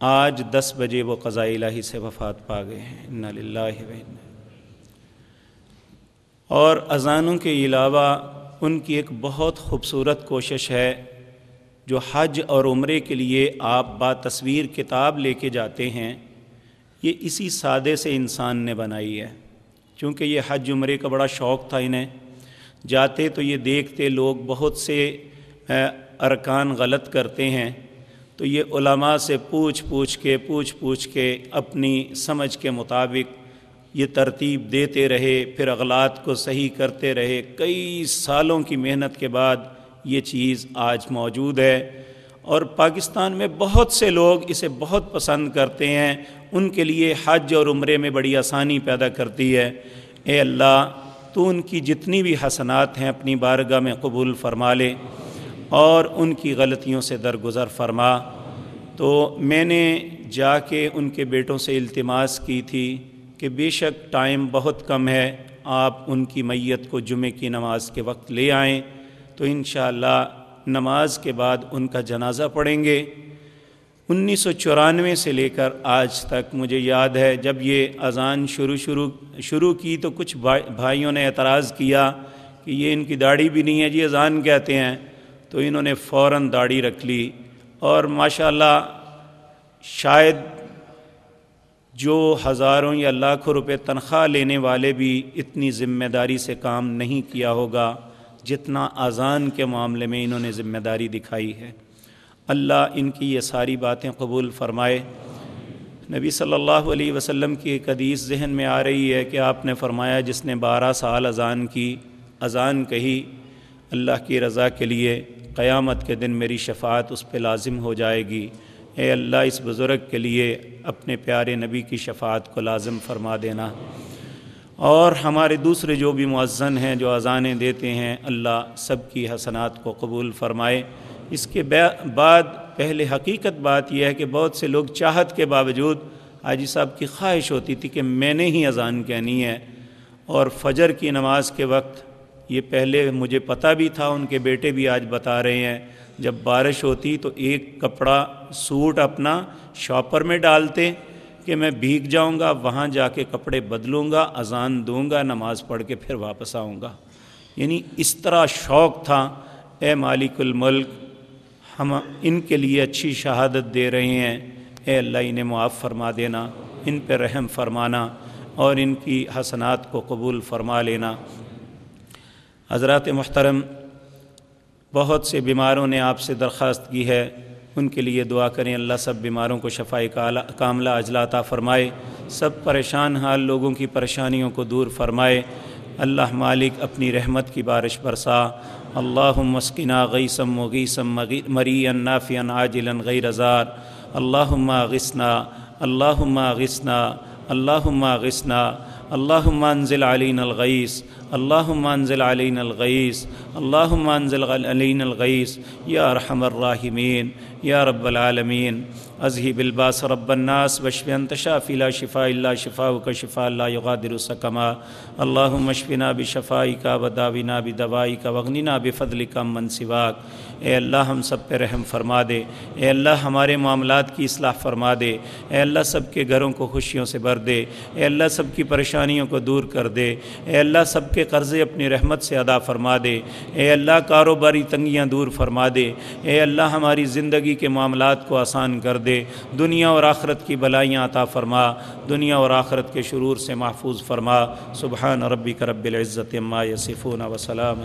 Speaker 1: آج دس بجے وہ قضاء الہی سے وفات پا گئے ہیں۔ ان للہ اور اذانوں کے علاوہ ان کی ایک بہت خوبصورت کوشش ہے جو حج اور عمرے کے لیے آپ با تصویر کتاب لے کے جاتے ہیں، یہ اسی سادے سے انسان نے بنائی ہے۔ چونکہ یہ حج عمرے کا بڑا شوق تھا انہیں، جاتے تو یہ دیکھتے لوگ بہت سے ارکان غلط کرتے ہیں۔ تو یہ علماء سے پوچھ پوچھ کے، پوچھ پوچھ کے اپنی سمجھ کے مطابق یہ ترتیب دیتے رہے، پھر اغلاط کو صحیح کرتے رہے۔ کئی سالوں کی محنت کے بعد یہ چیز آج موجود ہے۔ اور پاکستان میں بہت سے لوگ اسے بہت پسند کرتے ہیں۔ ان کے لیے حج اور عمرے میں بڑی آسانی پیدا کرتی ہے۔ اے اللہ، تو ان کی جتنی بھی حسنات ہیں اپنی بارگاہ میں قبول فرما لے اور ان کی غلطیوں سے درگزر فرما۔ تو میں نے جا کے ان کے بیٹوں سے التماس کی تھی۔ کہ بے شک ٹائم بہت کم ہے، آپ ان کی میت کو جمعہ کی نماز کے وقت لے آئیں، تو انشاءاللہ نماز کے بعد ان کا جنازہ پڑھیں گے۔ انیس سو چورانوے سے لے کر آج تک مجھے یاد ہے، جب یہ اذان شروع شروع شروع کی تو کچھ بھائیوں نے اعتراض کیا کہ یہ ان کی داڑھی بھی نہیں ہے جی اذان کہتے ہیں۔ تو انہوں نے فوراً داڑھی رکھ لی اور ماشاءاللہ شاید جو ہزاروں یا لاکھوں روپے تنخواہ لینے والے بھی اتنی ذمہ داری سے کام نہیں کیا ہوگا، جتنا اذان کے معاملے میں انہوں نے ذمہ داری دکھائی ہے۔ اللہ ان کی یہ ساری باتیں قبول فرمائے۔ نبی صلی اللہ علیہ وسلم کی ایک حدیث ذہن میں آ رہی ہے کہ آپ نے فرمایا، جس نے بارہ سال اذان کی اذان کہی، اللہ کی رضا کے لیے قیامت کے دن میری شفاعت اس پہ لازم ہو جائے گی۔ اے اللہ، اس بزرگ کے لیے اپنے پیارے نبی کی شفاعت کو لازم فرما دینا۔ اور ہمارے دوسرے جو بھی معزن ہیں جو اذانیں دیتے ہیں، اللہ سب کی حسنات کو قبول فرمائے۔ اس کے بعد پہلے حقیقت بات یہ ہے کہ بہت سے لوگ چاہت کے باوجود حاجی صاحب کی خواہش ہوتی تھی کہ میں نے ہی اذان کہنی ہے۔ اور فجر کی نماز کے وقت یہ پہلے مجھے پتہ بھی تھا، ان کے بیٹے بھی آج بتا رہے ہیں۔ جب بارش ہوتی تو ایک کپڑا سوٹ اپنا شاپر میں ڈالتے کہ میں بھیگ جاؤں گا، وہاں جا کے کپڑے بدلوں گا، اذان دوں گا، نماز پڑھ کے پھر واپس آؤں گا۔ یعنی اس طرح شوق تھا، اے مالک الملک، ہم ان کے لیے اچھی شہادت دے رہے ہیں۔ اے اللہ، انہیں معاف فرما دینا، ان پہ رحم فرمانا اور ان کی حسنات کو قبول فرما لینا۔ حضرات محترم بہت سے بیماروں نے آپ سے درخواست کی ہے۔ ان کے لیے دعا کریں، اللہ سب بیماروں کو شفائی کاملہ اجلاتا فرمائے۔ سب پریشان حال لوگوں کی پریشانیوں کو دور فرمائے۔ اللہ مالک اپنی رحمت کی بارش برسا۔ اللہ مسکنہ غیسم و غیسم مری نافی عاجلا غیر ازار اللہ غسنا اللہ غسنا اللہ غسنا اللہ منزل علین الغیث اللہ منزل علین الغیث اللہ منزل علین الغیث، یا ارحم الرحمین یا رب العالمین۔ اذهب الباس رب الناس واشف انت شافي لا شفاء الا شفاؤك، شفاء لا يغادر سقما. اللهم اشفنا بشفائك وداونا بدوائك واغننا بفضلك من سواك. اے اللہ ہم سب پہ رحم فرما دے، اے اللہ ہمارے معاملات کی اصلاح فرما دے، اے اللہ سب کے گھروں کو خوشیوں سے بھر دے، اے اللہ سب کی پریشانیوں کو دور کر دے، اے اللہ سب کے قرضے اپنی رحمت سے ادا فرما دے، اے اللہ کاروباری تنگیاں دور فرما دے، اے اللہ ہماری زندگی کے معاملات کو آسان کر دے دنیا اور آخرت کی بلائیاں عطا فرما، دنیا اور آخرت کے شرور سے محفوظ فرما۔ سبحان ربی کرب العزت ما یصفون وسلام